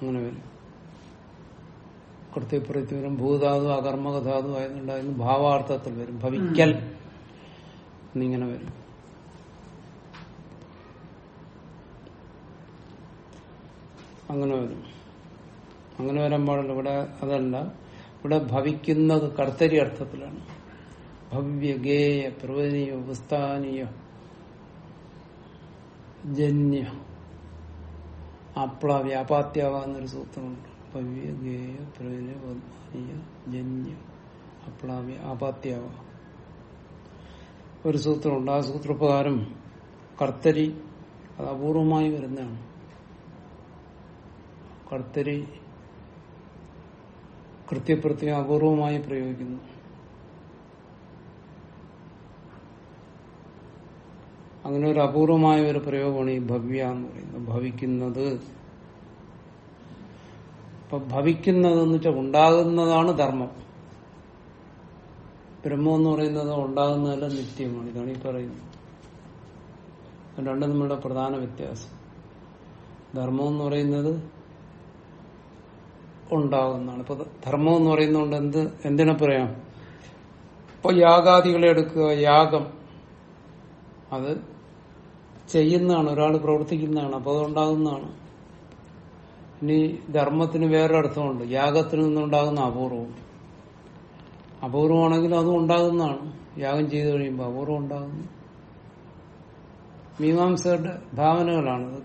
അങ്ങനെ വരും. കൃത്യപ്രത്യം വരും ഭൂതാതു അകർമ്മകഥാതു ആയതുകൊണ്ടായിരുന്നു ഭാവാർത്ഥത്തിൽ വരും ഭവിക്കൽ എന്നിങ്ങനെ വരും. അങ്ങനെ വരും. അങ്ങനെ വരാൻ പാടില്ല ഇവിടെ അതല്ല ഇവിടെ ഭവിക്കുന്നത് കർത്തരി അർത്ഥത്തിലാണ്. ഭവ്യ ഗേയ പ്രവചനീയ ഉപസ്ഥാനീയ ജന്യ. അപ്ല വ്യാപാത്യാവ എന്നൊരു സൂത്രമുണ്ട്. ഭവ്യ ഗേയ പ്രവചനീയ ഉപസ്ഥാനീയ ജന്യ അപ്ല വ്യാപാത്യാവ ഒരു സൂത്രമുണ്ട്. ആ സൂത്രപ്രകാരം കർത്തരി അത് അപൂർവമായി വരുന്നതാണ്. കർത്തരി കൃത്യപ്രത്യം അപൂർവമായി പ്രയോഗിക്കുന്നു. അങ്ങനെ ഒരു അപൂർവമായ ഒരു പ്രയോഗമാണ് ഈ ഭവ്യ എന്ന് പറയുന്നത്. ഭവിക്കുന്നത്. ഇപ്പൊ ഭവിക്കുന്നതെന്ന് വെച്ചാൽ ഉണ്ടാകുന്നതാണ് ധർമ്മം. ബ്രഹ്മം എന്ന് പറയുന്നത് ഉണ്ടാകുന്നതല്ല നിത്യമാണ് ഇതാണ് ഈ പറയുന്നത്. രണ്ടും തമ്മിലുള്ള പ്രധാന വ്യത്യാസം. ധർമ്മം എന്ന് പറയുന്നത് ഉണ്ടാകുന്നതാണ്. ഇപ്പൊ ധർമ്മം എന്ന് പറയുന്നതുകൊണ്ട് എന്ത് എന്തിനെ പറയാം? ഇപ്പൊ യാഗാദികളെ എടുക്കുക യാഗം. അത് ചെയ്യുന്നതാണ് ഒരാൾ പ്രവർത്തിക്കുന്നതാണ് അപ്പൊ അത് ഉണ്ടാകുന്നതാണ്. ഇനി ധർമ്മത്തിന് വേറൊരർത്ഥമുണ്ട്. യാഗത്തിൽ നിന്നുണ്ടാകുന്ന അപൂർവം. അപൂർവമാണെങ്കിൽ അതും ഉണ്ടാകുന്നതാണ്. യാഗം ചെയ്തു കഴിയുമ്പോൾ അപൂർവം ഉണ്ടാകുന്നു. മീമാംസയുടെ ഭാവനകളാണ്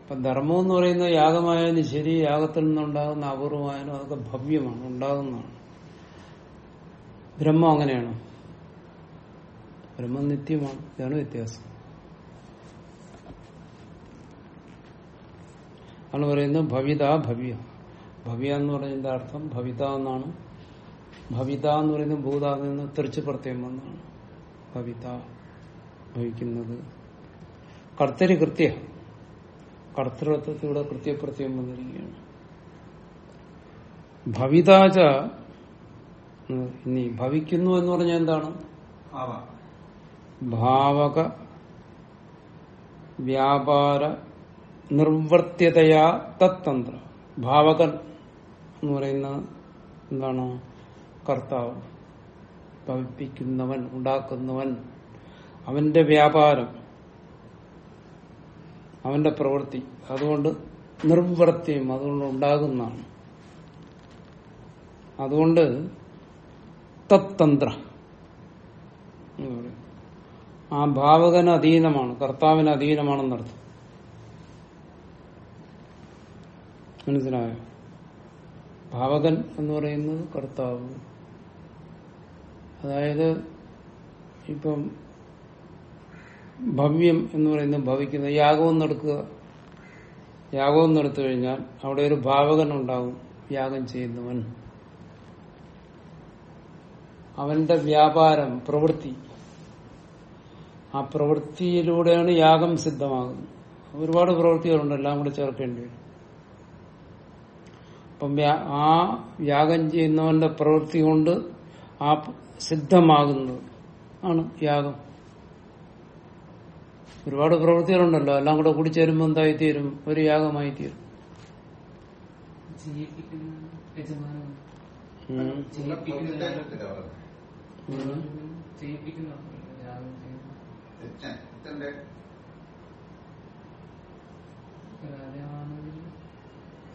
അപ്പൊ ധർമ്മം എന്ന് പറയുന്ന യാഗമായാലും ശരി യാഗത്തിൽ നിന്നുണ്ടാകുന്ന അപൂർവമായാലും അതൊക്കെ ഭവ്യമാണ് ഉണ്ടാകുന്നതാണ്. ബ്രഹ്മം അങ്ങനെയാണ്. ബ്രഹ്മം നിത്യമാണ്. ഇതാണ് വ്യത്യാസം. ആണ് പറയുന്നത് ഭവിത ഭവ്യ. ഭവ്യ എന്ന് പറയുന്നതിന്റെ അർത്ഥം ഭവിത എന്നാണ്. ഭവിത എന്ന് പറയുന്നത് ഭൂതാതിൽ നിന്ന് തെറിച്ച് പ്രത്യം വന്നാണ് ഭവിത ഭവിക്കുന്നത്. കർത്തരി കൃത്യ. കർത്തൃത്വത്തിലൂടെ കൃത്യപ്രത്യം വന്നിരിക്കുകയാണ് ഭവിതാച ഇനി ഭവിക്കുന്നു എന്ന് പറഞ്ഞാൽ എന്താണ്? ഭാവക വ്യാപാര നിർവർത്യതയാ തത്തന്ത്ര ഭാവകൻ എന്ന് പറയുന്ന എന്താണ്? കർത്താവ്. ഭവിപ്പിക്കുന്നവൻ ഉണ്ടാക്കുന്നവൻ. അവന്റെ വ്യാപാരം. അവന്റെ പ്രവൃത്തി. അതുകൊണ്ട് നിർവൃത്തിയും അതുകൊണ്ട് ഉണ്ടാകുന്നതാണ്. അതുകൊണ്ട് തത്തന്ത്ര. ആ ഭാവകന് അധീനമാണ് കർത്താവിന് അധീനമാണെന്നർത്ഥം. മനസ്സിലായോ? ഭാവകൻ എന്ന് പറയുന്നത് കർത്താവ്. അതായത് ഇപ്പം ഭവ്യം എന്ന് പറയുന്നത് ഭവിക്കുന്ന യാഗവും നടക്കുക. യാഗവും നടത്തു കഴിഞ്ഞാൽ അവിടെ ഒരു ഭാവകൻ ഉണ്ടാകും യാഗം ചെയ്യുന്നവൻ. അവന്റെ വ്യാപാരം പ്രവൃത്തി. ആ പ്രവൃത്തിയിലൂടെയാണ് യാഗം സിദ്ധമാകുന്നത്. ഒരുപാട് പ്രവൃത്തികളുണ്ട് എല്ലാം കൂടെ ചേർക്കേണ്ടി വരും. അപ്പം ആ യാഗം ചെയ്യുന്നവന്റെ പ്രവൃത്തി കൊണ്ട് ആ സിദ്ധമാകുന്നത് ആണ് യാഗം. ഒരുപാട് പ്രവൃത്തികളുണ്ടല്ലോ എല്ലാം കൂടെ കൂടി ചേരുമ്പോൾ എന്തായി തീരും ഒരു യാഗമായി തീരും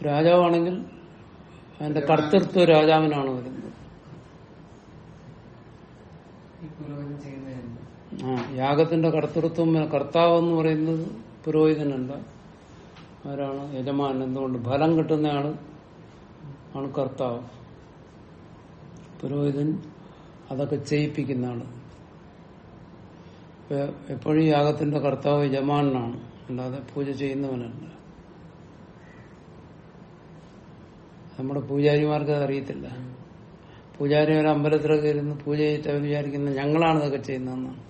രാജാവാണെങ്കിൽ അതിന്റെ കർത്തൃത്വ രാജാവിനാണ് വരുന്നത്. ആ യാഗത്തിന്റെ കർത്തൃത്വം കർത്താവ് എന്ന് പറയുന്നത് പുരോഹിതനല്ല. ആരാണ്? യജമാൻ എന്തുകൊണ്ട്? ഫലം കിട്ടുന്നയാൾ ആണ് കർത്താവ്. പുരോഹിതൻ അതൊക്കെ ചെയ്യിപ്പിക്കുന്ന ആൾ എപ്പോഴും യാഗത്തിന്റെ കർത്താവ് യജമാനാണ് അല്ലാതെ പൂജ ചെയ്യുന്നവനല്ല. നമ്മുടെ പൂജാരിമാർക്ക് അത് അറിയത്തില്ല പൂജാരി ഒരു അമ്പലത്തിലൊക്കെ ഇരുന്ന് പൂജ ചെയ്തിട്ട് അവർ ഞങ്ങളാണ് ഇതൊക്കെ ചെയ്യുന്നതെന്നാണ്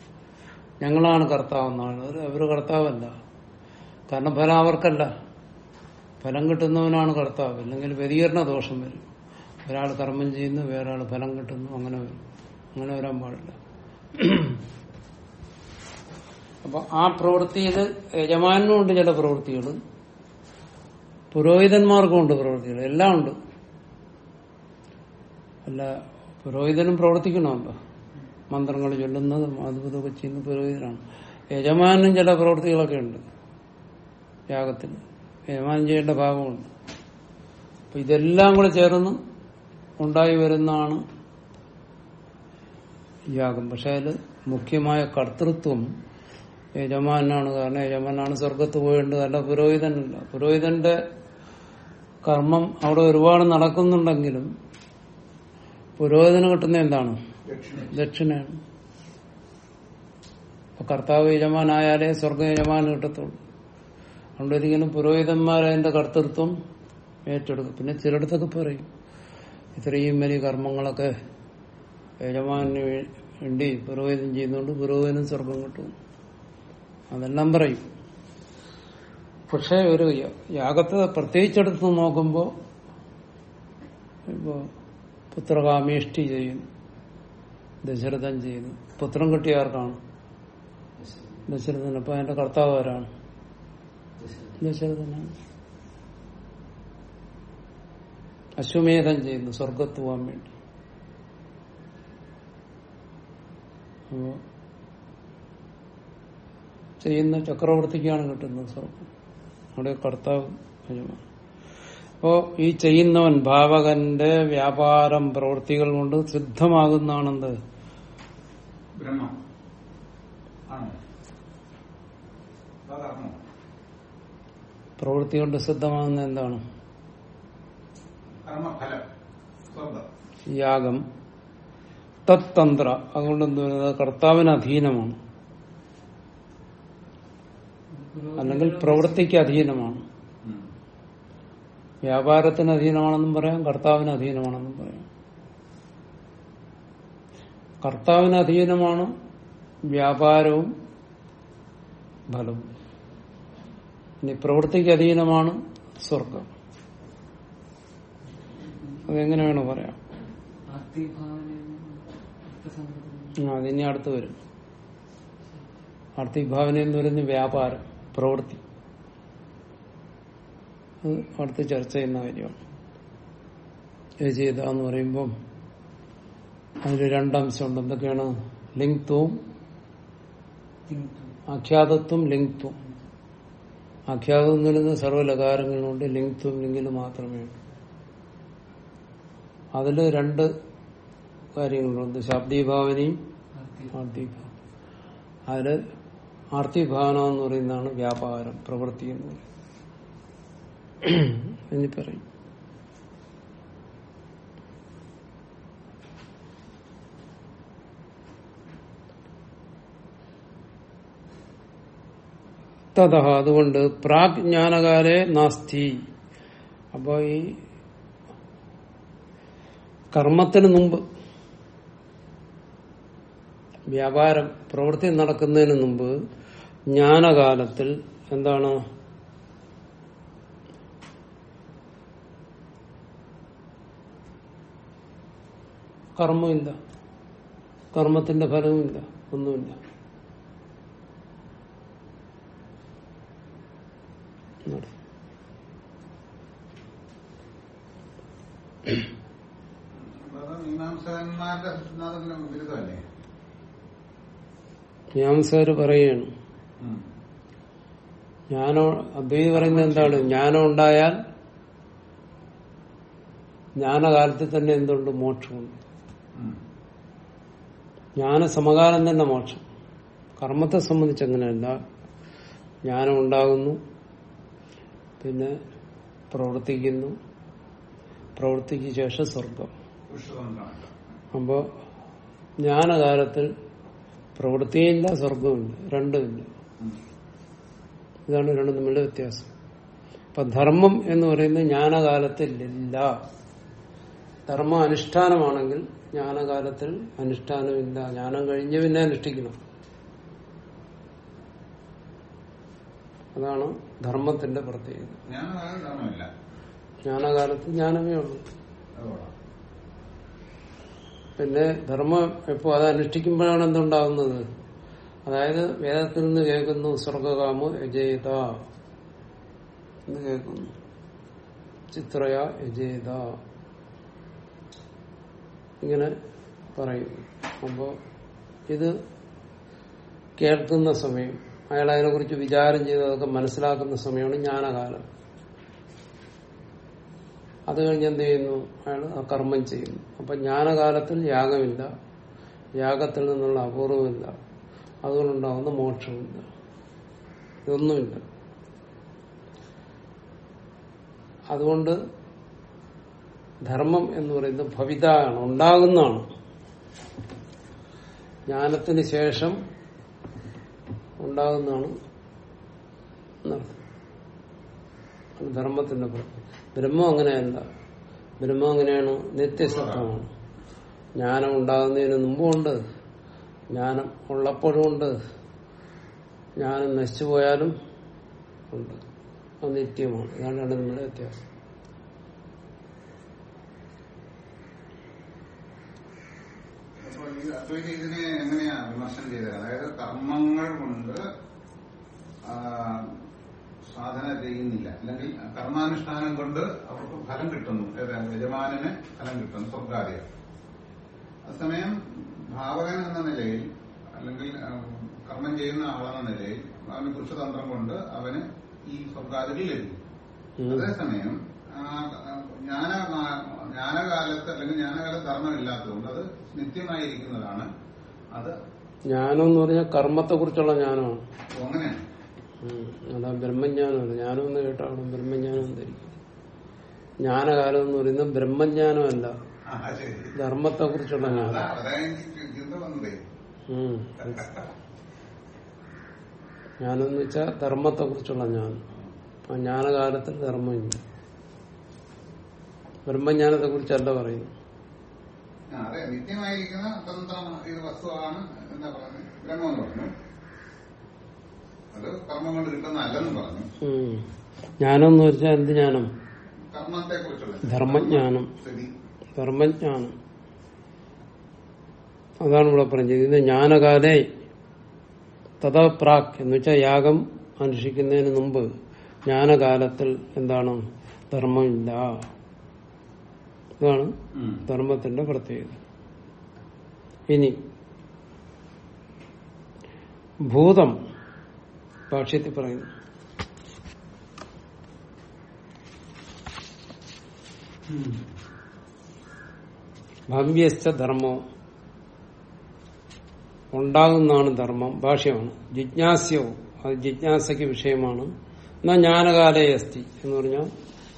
ഞങ്ങളാണ് കർത്താവെന്നാണ്. അവർ അവർ കർത്താവല്ല. കാരണം ഫലം അവർക്കല്ല. ഫലം കിട്ടുന്നവനാണ് കർത്താവ്. അല്ലെങ്കിൽ വ്യതികരണ ദോഷം വരും. ഒരാൾ കർമ്മം ചെയ്യുന്നു വേറൊരാൾ ഫലം കിട്ടുന്നു അങ്ങനെ വരും. അങ്ങനെ വരാൻ പാടില്ല. അപ്പൊ ആ പ്രവൃത്തിയിൽ യജമാനുണ്ട് ചില പ്രവൃത്തികൾ പുരോഹിതന്മാർക്കും ഉണ്ട് പ്രവൃത്തികൾ എല്ലാം ഉണ്ട്. അല്ല പുരോഹിതനും പ്രവർത്തിക്കണമല്ലോ. മന്ത്രങ്ങൾ ചൊല്ലുന്നത് അതുപതൊക്കെ ചെയ്യുന്ന പുരോഹിതനാണ് യജമാനും ചില പ്രവൃത്തികളൊക്കെ ഉണ്ട്. യാഗത്തിൽ. യജമാനം ചെയ്യേണ്ട ഭാഗമുണ്ട്. അപ്പൊ ഇതെല്ലാം കൂടെ ചേർന്ന് ഉണ്ടായി വരുന്നതാണ് യാഗം. പക്ഷെ അതിൽ മുഖ്യമായ കർത്തൃത്വം യജമാനാണ്. കാരണം യജമാനാണ് സ്വർഗത്ത് പോയേണ്ടത് അല്ല പുരോഹിതനല്ല പുരോഹിതന്റെ കർമ്മം അവിടെ ഒരുപാട് നടക്കുന്നുണ്ടെങ്കിലും പുരോഹിതന് കിട്ടുന്ന എന്താണ്? ദക്ഷിണ ദക്ഷിണയാണ്. അപ്പൊ കർത്താവ് യജമാനായാലേ സ്വർഗ യജമാനം കിട്ടത്തുള്ളൂ. അതുകൊണ്ട് ഒരിക്കലും പുരോഹിതന്മാർ അതിന്റെ കർത്തൃത്വം ഏറ്റെടുക്കും. പിന്നെ ചിലയിടത്തൊക്കെ പറയും ഇത്രയും വലിയ കർമ്മങ്ങളൊക്കെ യജമാനു വേണ്ടി പുരോഹിതം ചെയ്യുന്നതുകൊണ്ട് പുരോഹിതനും സ്വർഗം കിട്ടും. അതെല്ലാം പറയും. പക്ഷെ ഒരു യാഗത്തെ പ്രത്യേകിച്ചെടുത്ത് നോക്കുമ്പോൾ ഇപ്പോ പുത്രകാമേഷ്ടി ചെയ്യുന്നു ദശരഥൻ ചെയ്യുന്നു. പുത്രം കിട്ടിയ ആർക്കാണ്? ദശരഥൻ. അപ്പൊ അതിന്റെ കർത്താവ് ആരാണ്? ദശരഥനാണ്. അശ്വമേധം ചെയ്യുന്നു സ്വർഗത്ത് പോകാൻ വേണ്ടി. ചെയ്യുന്ന ചക്രവർത്തിക്കാണ് കിട്ടുന്നത് സ്വർഗം അവിടെ കർത്താവ് യജമാനൻ. അപ്പോ ഈ ചെയ്യുന്നവൻ ഭാവകന്റെ വ്യാപാരം പ്രവൃത്തികൾ കൊണ്ട് സിദ്ധമാകുന്നതാണെന്ത്? പ്രവൃത്തി കൊണ്ട് സിദ്ധമാകുന്ന എന്താണ്? യാഗം. തത്തന്ത്ര. അതുകൊണ്ട് എന്ത് പറയുന്നത് കർത്താവിന് അധീനമാണ്. അല്ലെങ്കിൽ പ്രവൃത്തിക്ക് അധീനമാണ്. വ്യാപാരത്തിന് അധീനമാണെന്നും പറയാം കർത്താവിന് അധീനമാണെന്നും പറയാം. കർത്താവിന് അധീനമാണ് വ്യാപാരവും ഫലവും. ഇനി പ്രവൃത്തിക്ക് അധീനമാണ് സ്വർഗം അതെങ്ങനെ വേണോ പറയാം? അതിനി അടുത്ത് വരും. ആർത്തിഭാവന എന്ന് പറയുന്ന വ്യാപാരം. പ്രവൃത്തി. അടുത്ത് ചർച്ച ചെയ്യുന്ന കാര്യമാണ്. രചയിത എന്ന് പറയുമ്പം അതിൽ രണ്ടംശമുണ്ട്. എന്തൊക്കെയാണ്? ലിംഗ്ത്വവും ആഖ്യാതത്വം ലിംഗ്ത്വം. ആഖ്യാതം പറയുന്നത് സർവലകാരങ്ങളുണ്ട് ലിംഗ്ത്വം ലിംഗിന് മാത്രമേ ഉള്ളൂ. അതിൽ രണ്ട് കാര്യങ്ങളുണ്ട്. ശാബ്ദീഭാവനയും അതിൽ ആർത്തിഭാവന എന്ന് പറയുന്നതാണ് വ്യാപാരം പ്രവൃത്തി എന്ന് പറയും ഇനി പറയും. തഥ അതുകൊണ്ട് പ്രാജ്ഞാനകാലേ നാസ്തി. അപ്പോ ഈ കർമ്മത്തിന് മുമ്പ് വ്യാപാരം പ്രവൃത്തി നടക്കുന്നതിന് മുമ്പ് ജ്ഞാനകാലത്തിൽ എന്താണ്? കർമ്മമില്ല. കർമ്മത്തിന്റെ ഫലവുമില്ല. ഒന്നുമില്ല എന്നർത്ഥം. അത് മീമാംസകന്മാരുടെ സിദ്ധാന്തത്തിന് വിരുദ്ധമല്ലേ മീമാംസകര് പറയാണ് ഞാനോ ജ്ഞാനം അദ്വൈതി പറയുന്നത് എന്താണ്? ജ്ഞാനം ഉണ്ടായാൽ ജ്ഞാനകാലത്തിൽ തന്നെ എന്തുണ്ട്? മോക്ഷമുണ്ട്. ജ്ഞാന സമകാലം തന്നെ മോക്ഷം. കർമ്മത്തെ സംബന്ധിച്ച് അങ്ങനെയല്ല. ജ്ഞാനം ഉണ്ടാകുന്നു പിന്നെ പ്രവർത്തിക്കുന്നു. പ്രവൃത്തിക്ക് ശേഷം സ്വർഗം. അപ്പോ ജ്ഞാനകാലത്തിൽ പ്രവൃത്തിയില്ല രണ്ടുമില്ല. ഇല്ല ഇതാണ് രണ്ടും തമ്മിലുള്ള വ്യത്യാസം. അപ്പൊ ധർമ്മം എന്ന് പറയുന്നത് ജ്ഞാനകാലത്തിൽ ഇല്ല ധർമ്മ അനുഷ്ഠാനമാണെങ്കിൽ ജ്ഞാനകാലത്തിൽ അനുഷ്ഠാനമില്ല. ജ്ഞാനം കഴിഞ്ഞ് പിന്നെ അനുഷ്ഠിക്കണം. അതാണ് ധർമ്മത്തിന്റെ പ്രത്യേകത. ജ്ഞാനകാലത്ത് ജ്ഞാനമേ ഉള്ളൂ. പിന്നെ ധർമ്മം എപ്പോ അത് അനുഷ്ഠിക്കുമ്പോഴാണ് എന്തുണ്ടാകുന്നത്? അതായത് വേദത്തിൽ നിന്ന് കേൾക്കുന്നു സ്വർഗകാമോ യജേത. എന്ന് കേൾക്കുന്നു. ചിത്രയ യജേത. ഇങ്ങനെ പറയും. അപ്പോ ഇത് കേൾക്കുന്ന സമയം അയാൾ അതിനെക്കുറിച്ച് വിചാരം ചെയ്ത് അതൊക്കെ മനസ്സിലാക്കുന്ന സമയമാണ് ജ്ഞാനകാലം. അത് കഴിഞ്ഞ് എന്ത് ചെയ്യുന്നു? അയാൾ ആ കർമ്മം ചെയ്യുന്നു. അപ്പൊ ജ്ഞാനകാലത്തിൽ യാഗമില്ല. യാഗത്തിൽ നിന്നുള്ള അപൂർവമില്ല. അതുകൊണ്ടുണ്ടാകുന്ന മോക്ഷമില്ല. ഇതൊന്നുമില്ല. അതുകൊണ്ട് ധർമ്മം എന്ന് പറയുന്നത് ഭവിതാണ് ഉണ്ടാകുന്നതാണ്. ജ്ഞാനത്തിന് ശേഷം ഉണ്ടാകുന്നതാണ് ധർമ്മത്തിന്റെ പ്രത്യേകത. ബ്രഹ്മം അങ്ങനെയല്ല. ബ്രഹ്മം അങ്ങനെയാണ് നിത്യസത്വമാണ് ജ്ഞാനം ഉണ്ടാകുന്നതിന് മുമ്പുണ്ട് ജ്ഞാനം ഉള്ളപ്പോഴും ഉണ്ട്. ജ്ഞാനം നശിച്ചു പോയാലും ഉണ്ട്. അത് നിത്യമാണ്. ഇതാണ് നമ്മുടെ വ്യത്യാസം. ഇതിനെ എങ്ങനെയാ വിമർശനം ചെയ്തത്? അതായത് കർമ്മങ്ങൾ കൊണ്ട് സാധന ചെയ്യുന്നില്ല. അല്ലെങ്കിൽ കർമാനുഷ്ഠാനം കൊണ്ട് അവർക്ക് ഫലം കിട്ടുന്നു. യജമാനന് ഫലം കിട്ടുന്നു സ്വർഗാദികൾ അതേസമയം ഭാവകൻ എന്ന നിലയിൽ അല്ലെങ്കിൽ കർമ്മം ചെയ്യുന്ന ആളെന്ന നിലയിൽ അവന് പുരുഷതന്ത്രം കൊണ്ട് അവന് ഈ സ്വർഗാദികൾ ലഭിക്കും. അതേസമയം ജ്ഞാന ജ്ഞാനകാലത്ത് അല്ലെങ്കിൽ ജ്ഞാനകാലത്ത് ധർമ്മമില്ലാത്തതുകൊണ്ട് അത് നിത്യമായിരിക്കുന്നതാണ്. അത് ജ്ഞാനം എന്ന് പറഞ്ഞാൽ കർമ്മത്തെ കുറിച്ചുള്ള ജ്ഞാനമാണ് അങ്ങനെയാണ്. അതാ ബ്രഹ്മജ്ഞാനമല്ല ജ്ഞാനം ഒന്ന് കേട്ടാണ് ബ്രഹ്മജ്ഞാനം ധരിക്കും ജ്ഞാനകാലം എന്ന് പറയുന്നത് ബ്രഹ്മജ്ഞാനമല്ല ധർമ്മത്തെ കുറിച്ചുള്ള ജ്ഞാനം. എന്ന് വെച്ചാൽ ധർമ്മത്തെ കുറിച്ചുള്ള ജ്ഞാനം. ആ ജ്ഞാനകാലത്തിൽ ധർമ്മമില്ല. ബ്രഹ്മജ്ഞാനത്തെ കുറിച്ചല്ല പറയുന്നു നിത്യമായിരിക്കുന്ന ഇത് വസ്തുവാണ് എന്താ പറയുന്നത് ബ്രഹ്മം എന്ന് പറഞ്ഞു അത് കർമ്മം കൊണ്ട് കിട്ടുന്ന അല്ലെന്ന് പറഞ്ഞു. ജ്ഞാനം എന്ന് വെച്ചാൽ എന്ത് ജ്ഞാനം? കർമ്മത്തെ കുറിച്ചുള്ള ധർമ്മജ്ഞാനം. ധർമ്മജ്ഞാനം. അതാണ് ഇവിടെ പറഞ്ഞത്. ഇത് ജ്ഞാനകാലേ തഥാ പ്രാക് എന്ന് വെച്ചാൽ യാഗം അനുഷ്ഠിക്കുന്നതിന് മുമ്പ് ജ്ഞാനകാലത്തിൽ എന്താണ്? ധർമ്മമില്ല. ഇതാണ് ധർമ്മത്തിന്റെ പ്രത്യേകത. ഇനി ഭൂതം. ഭാഷ്യത്തിൽ പറയുന്നു. ഭവ്യസ്ഥ ധർമ്മം. ഉണ്ടാകുന്നതാണ് ധർമ്മം ഭാഷയാണ് ജിജ്ഞാസ്യവും അത് ജിജ്ഞാസയ്ക്ക് വിഷയമാണ്. എന്നാ ജ്ഞാനകാലേ അസ്തി എന്ന് പറഞ്ഞാൽ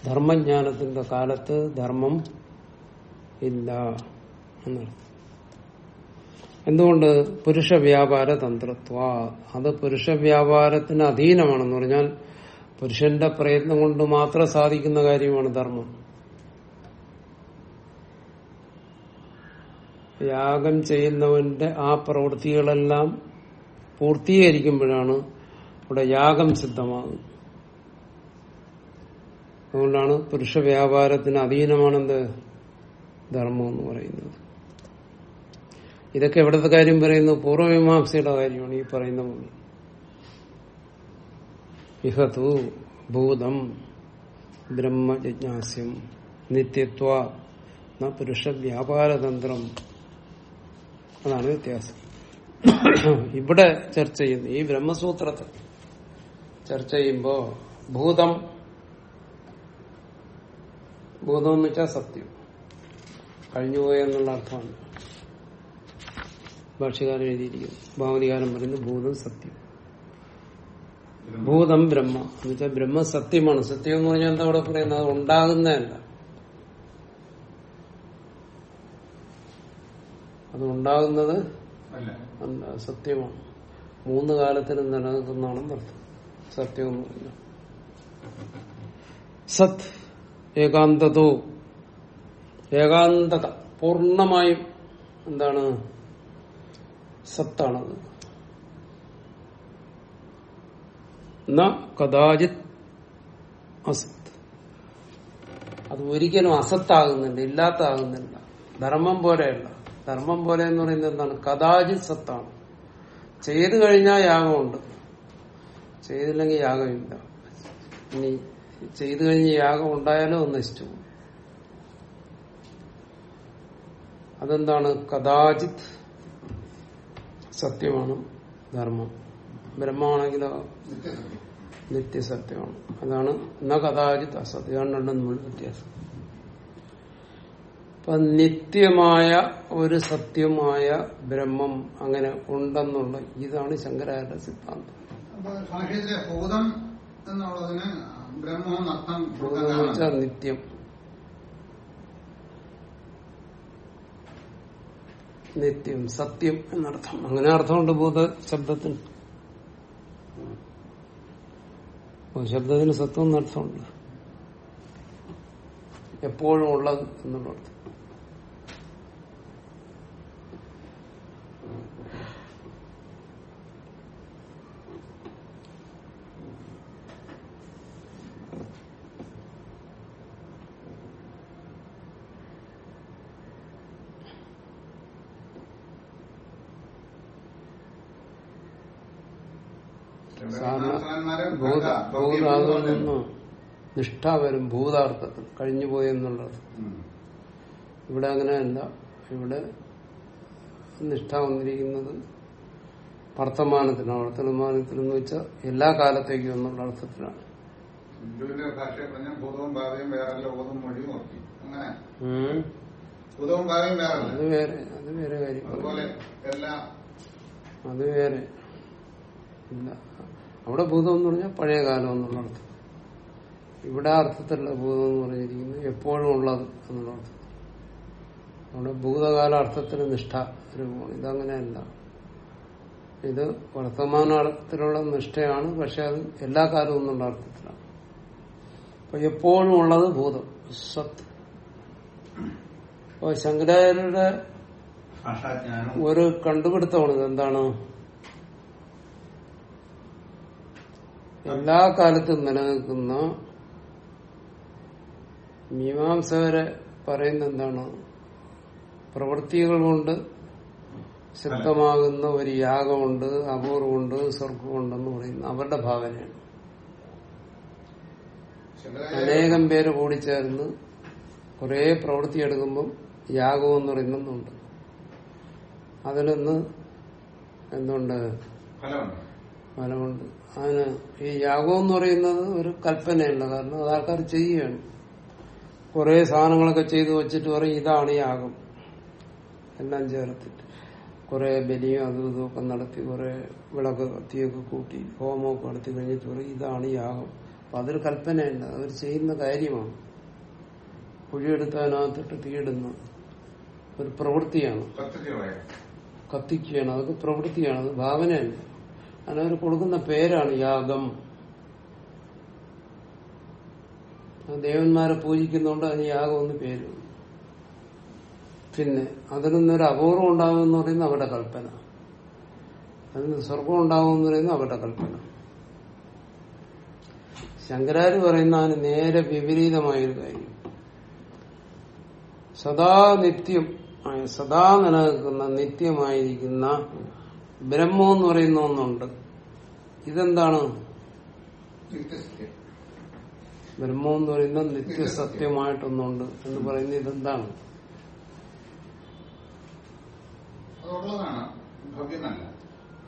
ധർമ്മജ്ഞാനത്തിന്റെ കാലത്ത് ധർമ്മം ഇല്ല എന്നർത്ഥം. എന്തുകൊണ്ട്? പുരുഷ വ്യാപാര തന്ത്രത്വ. അത് പുരുഷ വ്യാപാരത്തിന് അധീനമാണെന്ന് പറഞ്ഞാൽ പുരുഷന്റെ പ്രയത്നം കൊണ്ട് മാത്രം സാധിക്കുന്ന കാര്യമാണ് ധർമ്മം. യാഗം ചെയ്യുന്നവന്റെ ആ പ്രവൃത്തികളെല്ലാം പൂർത്തീകരിക്കുമ്പോഴാണ് ഇവിടെ യാഗം സിദ്ധമാകുന്നത്. അതുകൊണ്ടാണ് പുരുഷ വ്യാപാരത്തിന് അധീനമാണെന്ത് ധർമ്മം എന്ന് പറയുന്നത്. ഇതൊക്കെ എവിടത്തെ കാര്യം പറയുന്നു? പൂർവമീമാംസയുടെ കാര്യമാണ് ഈ പറയുന്ന ഭൂമി. ഇഹതു ഭൂതം ബ്രഹ്മജിജ്ഞാസ്യം നിത്യത്വ പുരുഷ വ്യാപാരതന്ത്രം അതാണ് വ്യത്യാസം. ഇവിടെ ചർച്ച ചെയ്യുന്നു. ഈ ബ്രഹ്മസൂത്രത്തിൽ ചർച്ച ചെയ്യുമ്പോ ഭൂതം ഭൂതം എന്ന് വെച്ചാൽ സത്യം. കഴിഞ്ഞുപോയെന്നുള്ള അർത്ഥമാണ്. ഭാഷകാരൻ എഴുതിയിരിക്കുന്നു ഭാവനികാരം പറയുന്നു ഭൂതം സത്യം. ഭൂതം ബ്രഹ്മ. എന്ന് വെച്ചാൽ ബ്രഹ്മ സത്യമാണ്. സത്യം എന്ന് പറഞ്ഞാൽ എന്താ അവിടെ പറയുന്നത്? അത് ഉണ്ടാകുന്നതല്ല. അത് ഉണ്ടാകുന്നത് അല്ല. അല്ല സത്യമാണ്. മൂന്ന് കാലത്തിനും നിലനിൽക്കുന്നതാണെന്ന് അർത്ഥം. സത്യം എന്ന് പറഞ്ഞു സത് ഏകാന്തതോ. ഏകാന്തത. പൂർണമായും എന്താണ്? സത്താണത് കഥാചിത് അസത് അത് ഒരിക്കലും അസത്താകുന്നില്ല ഇല്ലാത്താകുന്നില്ല. ധർമ്മം പോലെയല്ല. ധർമ്മം പോലെ എന്ന് പറയുന്നത് എന്താണ്? കഥാചിത് സത്താണ്. ചെയ്തു കഴിഞ്ഞാൽ യാഗമുണ്ട്. ചെയ്തില്ലെങ്കിൽ യാഗമില്ല. ഇനി ചെയ്തു കഴിഞ്ഞ് യാഗം ഉണ്ടായാലും ഒന്ന് നശിച്ചു അതെന്താണ്? കഥാചിത് സത്യമാണ്. ധർമ്മം. ബ്രഹ്മമാണെങ്കിലോ നിത്യസത്യം നിത്യസത്യമാണ്. അതാണ് ന കഥാചിത് അസത്യം രണ്ടും തമ്മിൽ വ്യത്യാസം. അപ്പൊ നിത്യമായ ഒരു സത്യമായ ബ്രഹ്മം അങ്ങനെ ഉണ്ടെന്നുള്ള ഇതാണ് ശങ്കരാചാര്യ സിദ്ധാന്തം. ഭൂതം എന്നുള്ളതിന് ബ്രഹ്മം നിത്യം. നിത്യം സത്യം എന്നർത്ഥം. അങ്ങനെ അർത്ഥമുണ്ട് ഭൂത ശബ്ദത്തിന്. ശബ്ദത്തിന് സത്വം എന്നർത്ഥമുണ്ട്. എപ്പോഴും ഉള്ളത് എന്നുള്ള അർത്ഥം ശങ്കരാചാര്യന്മാരെ ഭൂത ഭക്ത- ഭൂതാതിൽ ഭക്തി നിന്ന് നിഷ്ഠ വരും ഭൂതാർത്ഥത്തിൽ. കഴിഞ്ഞുപോയി എന്നുള്ളത്. ഉം. ഇവിടെ അങ്ങനെയല്ല ഇവിടെ നിഷ്ഠ വന്നിരിക്കുന്നത് വർത്തമാനത്തിനാണ്. വർത്തമാനത്തിൽ എന്ന് വെച്ചാൽ എല്ലാ കാലത്തേക്കും എന്നുള്ള അർത്ഥത്തിലാണ്. ഹിന്ദുവിന്റെ ഭാഷയെ പറഞ്ഞാൽ ഭൂതവും ഭാവിയും വേറല്ല ഭൂതവും മൊഴിയും ഓർത്തി അങ്ങനെ? ഭൂതവും ഭാവിയും വേറല്ല. അത് വേറെ അത് വേറെ കാര്യം. അതുപോലെ എല്ലാ അത് വേറെ. ഇല്ല. അവിടെ ഭൂതം എന്ന് പറഞ്ഞാൽ പഴയ കാലം എന്നുള്ള അർത്ഥം. ഇവിടെ അർത്ഥത്തിലുള്ള ഭൂതം എന്ന് പറഞ്ഞിരിക്കുന്നത് എപ്പോഴും ഉള്ളത് എന്നുള്ള അർത്ഥം അവിടെ ഭൂതകാല അർത്ഥത്തിന് നിഷ്ഠ രൂപമാണ്. ഇതങ്ങനെയല്ല. ഇത് വർത്തമാന അർത്ഥത്തിലുള്ള നിഷ്ഠയാണ് പക്ഷെ അത് എല്ലാ കാലവും എന്നുള്ള അർത്ഥത്തിലാണ്. അപ്പൊ എപ്പോഴും ഉള്ളത് ഭൂതം സത്ത് അപ്പൊ ശങ്കരാചാര്യരുടെ ഒരു കണ്ടുപിടുത്തമാണ് എന്താണ് എല്ലാ കാലത്തും നിലനിൽക്കുന്ന മീമാംസകരെ പറയുന്ന എന്താണ്? പ്രവൃത്തികൾ കൊണ്ട് ശക്തമാകുന്ന ഒരു യാഗമുണ്ട് അപൂർവമുണ്ട് സ്വർഗമുണ്ടെന്ന് പറയുന്ന അവരുടെ ഭാവനയാണ്. അനേകം പേര് കൂടി ചേർന്ന് കുറെ പ്രവൃത്തി എടുക്കുമ്പം യാഗം എന്ന് പറയുന്നുണ്ട്. അതിലൊന്ന് എന്തുണ്ട്? ഫലമുണ്ട്. ഫലമുണ്ട്. അതിന് ഈ യാഗം എന്ന് പറയുന്നത് ഒരു കൽപ്പനയല്ല. കാരണം അത് ആൾക്കാർ ചെയ്യുകയാണ്. കുറെ സാധനങ്ങളൊക്കെ ചെയ്തു വെച്ചിട്ട് പറയും ഇതാണ് യാഗം എല്ലാം ചേർത്തിട്ട് കുറെ ബലിയും അതും ഇതും ഒക്കെ നടത്തി കുറെ വിളക്ക് കത്തിയൊക്കെ കൂട്ടി ഹോമമൊക്കെ നടത്തി കഴിഞ്ഞിട്ട് പറയും ഇതാണ് യാഗം അപ്പൊ അതൊരു കൽപ്പനയല്ല അവർ ചെയ്യുന്ന കാര്യമാണ്. കുഴിയെടുത്ത് അതിനകത്തിട്ട് തീയിടുന്ന ഒരു പ്രവൃത്തിയാണ്. കത്തിക്കുകയാണ് അതൊക്കെ പ്രവൃത്തിയാണ് അത് ഭാവനയല്ല. അതിനവർ കൊടുക്കുന്ന പേരാണ് യാഗം ആ ദേവന്മാരെ പൂജിക്കുന്നതുകൊണ്ട് അതിന് യാഗം ഒന്ന് പേര്. പിന്നെ അതിൽ നിന്നൊരു അപൂർവം ഉണ്ടാവും എന്ന് പറയുന്നത് അവരുടെ കൽപ്പന. അതിൽ നിന്ന് സ്വർഗം ഉണ്ടാവും എന്ന് പറയുന്നത് അവരുടെ കൽപ്പന. ശങ്കരാര് പറയുന്ന അതിന് നേരെ വിപരീതമായൊരു കാര്യം. സദാ നിത്യം സദാ നിലനിൽക്കുന്ന നിത്യമായിരിക്കുന്ന ബ്രഹ്മം എന്ന് പറയുന്ന ഒന്നുണ്ട്. ഇതെന്താണ്? ബ്രഹ്മം എന്ന് പറയുന്ന നിത്യസത്യമായിട്ടൊന്നുണ്ട് എന്ന് പറയുന്നത് ഇതെന്താണ്?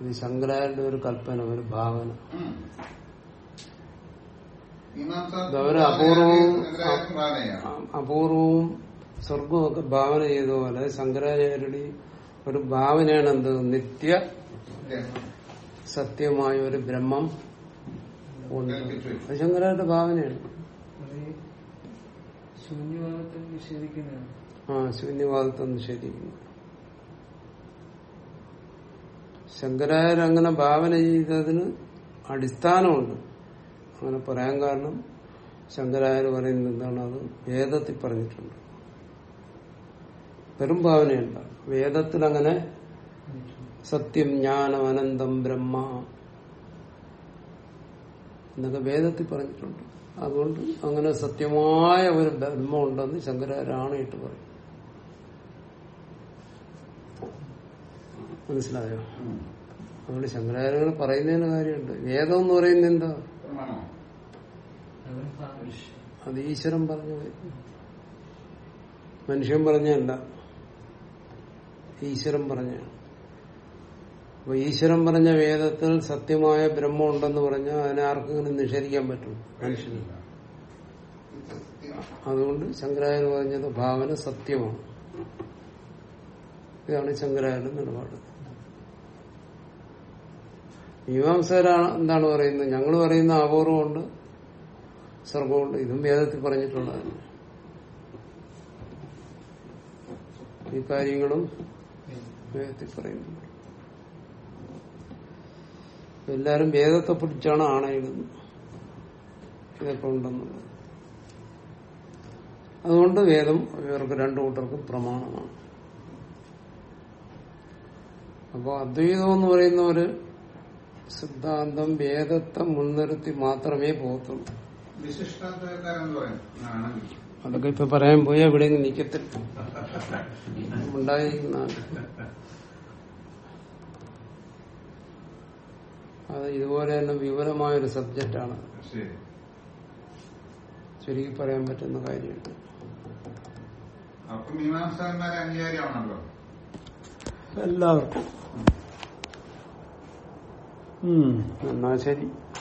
ഇത് ശങ്കരാചാര്യന്റെ ഒരു കൽപ്പന ഒരു ഭാവന. ഒരു അപൂർവവും അപൂർവവും സ്വർഗവും ഒക്കെ ഭാവന ചെയ്ത പോലെ ശങ്കരാചാര്യരുടെ ഒരു ഭാവനയാണ് എന്ത്? നിത്യ സത്യമായ ഒരു ബ്രഹ്മം. ഉണ്ട്. അത് ശങ്കരാചാര്യന്റെ ഭാവനയാണ്. ശൂന്യഭാവത്തെ നിഷേധിക്കുന്നതാണ്. ആ ശൂന്യവാദത്തെ നിഷേധിക്കുന്നു. ശങ്കരായർ അങ്ങനെ ഭാവന ചെയ്തതിന് അടിസ്ഥാനമുണ്ട്. അങ്ങനെ പറയാൻ കാരണം ശങ്കരായർ പറയുന്നത് എന്താണ്? അത് വേദത്തിൽ പറഞ്ഞിട്ടുണ്ട്. വെറും ഭാവനയുണ്ട് വേദത്തിൽ അങ്ങനെ സത്യം ജ്ഞാനം അനന്തം ബ്രഹ്മ എന്നൊക്കെ വേദത്തിൽ പറഞ്ഞിട്ടുണ്ട്. അതുകൊണ്ട് അങ്ങനെ സത്യമായ ഒരു ബ്രഹ്മം ഉണ്ടെന്ന് ശങ്കരാചാര്യ ആണയിട്ട് പറയും. മനസ്സിലായോ. അതുകൊണ്ട് ശങ്കരാചാര്യങ്ങൾ പറയുന്നതിന് കാര്യമുണ്ട്. വേദം എന്ന് പറയുന്നത് എന്താ? അത് ഈശ്വരൻ പറഞ്ഞ മനുഷ്യൻ പറഞ്ഞല്ല ഈശ്വരൻ പറഞ്ഞ അപ്പൊ ഈശ്വരൻ പറഞ്ഞ വേദത്തിൽ സത്യമായ ബ്രഹ്മം ഉണ്ടെന്ന് പറഞ്ഞാൽ അതിനെ ആർക്കെങ്കിലും നിഷേധിക്കാൻ പറ്റും. മനുഷ്യന് അതുകൊണ്ട് ശങ്കരാചാര്യ പറഞ്ഞത് ഭാവന സത്യമാണ്. ഇതാണ് ശങ്കരാചാര്യ നിലപാട്. മീമാംസകരാണ് എന്താണ് പറയുന്നത്? ഞങ്ങൾ പറയുന്ന അപൂർവമുണ്ട് സ്വർഗമുണ്ട് ഇതും വേദത്തിൽ പറഞ്ഞിട്ടുള്ളതാണ്. ഈ കാര്യങ്ങളും വേദത്തിൽ പറയുന്നു എല്ലാരും വേദത്തെ പിടിച്ചാണ് ആണയിടുന്നത്. ഇതൊക്കെ ഉണ്ടെന്നുള്ളത്. അതുകൊണ്ട് വേദം ഇവർക്ക് രണ്ടു കൂട്ടർക്കും പ്രമാണമാണ്. അപ്പൊ അദ്വൈതം എന്ന് പറയുന്ന ഒരു സിദ്ധാന്തം വേദത്തെ മുൻനിർത്തി മാത്രമേ പോകത്തുള്ളൂ. അതൊക്കെ ഇപ്പൊ പറയാൻ പോയി എവിടെയെങ്കിലും നിക്കത്തില്ല. ഉണ്ടായിരിക്കുന്നതാണ്. അത് ഇതുപോലെ തന്നെ വിപുലമായൊരു സബ്ജക്റ്റാണ്. ശരി. ചുരുക്കി പറയാൻ പറ്റുന്ന കാര്യം എല്ലാവർക്കും. ഉം. എന്നാ ശരി.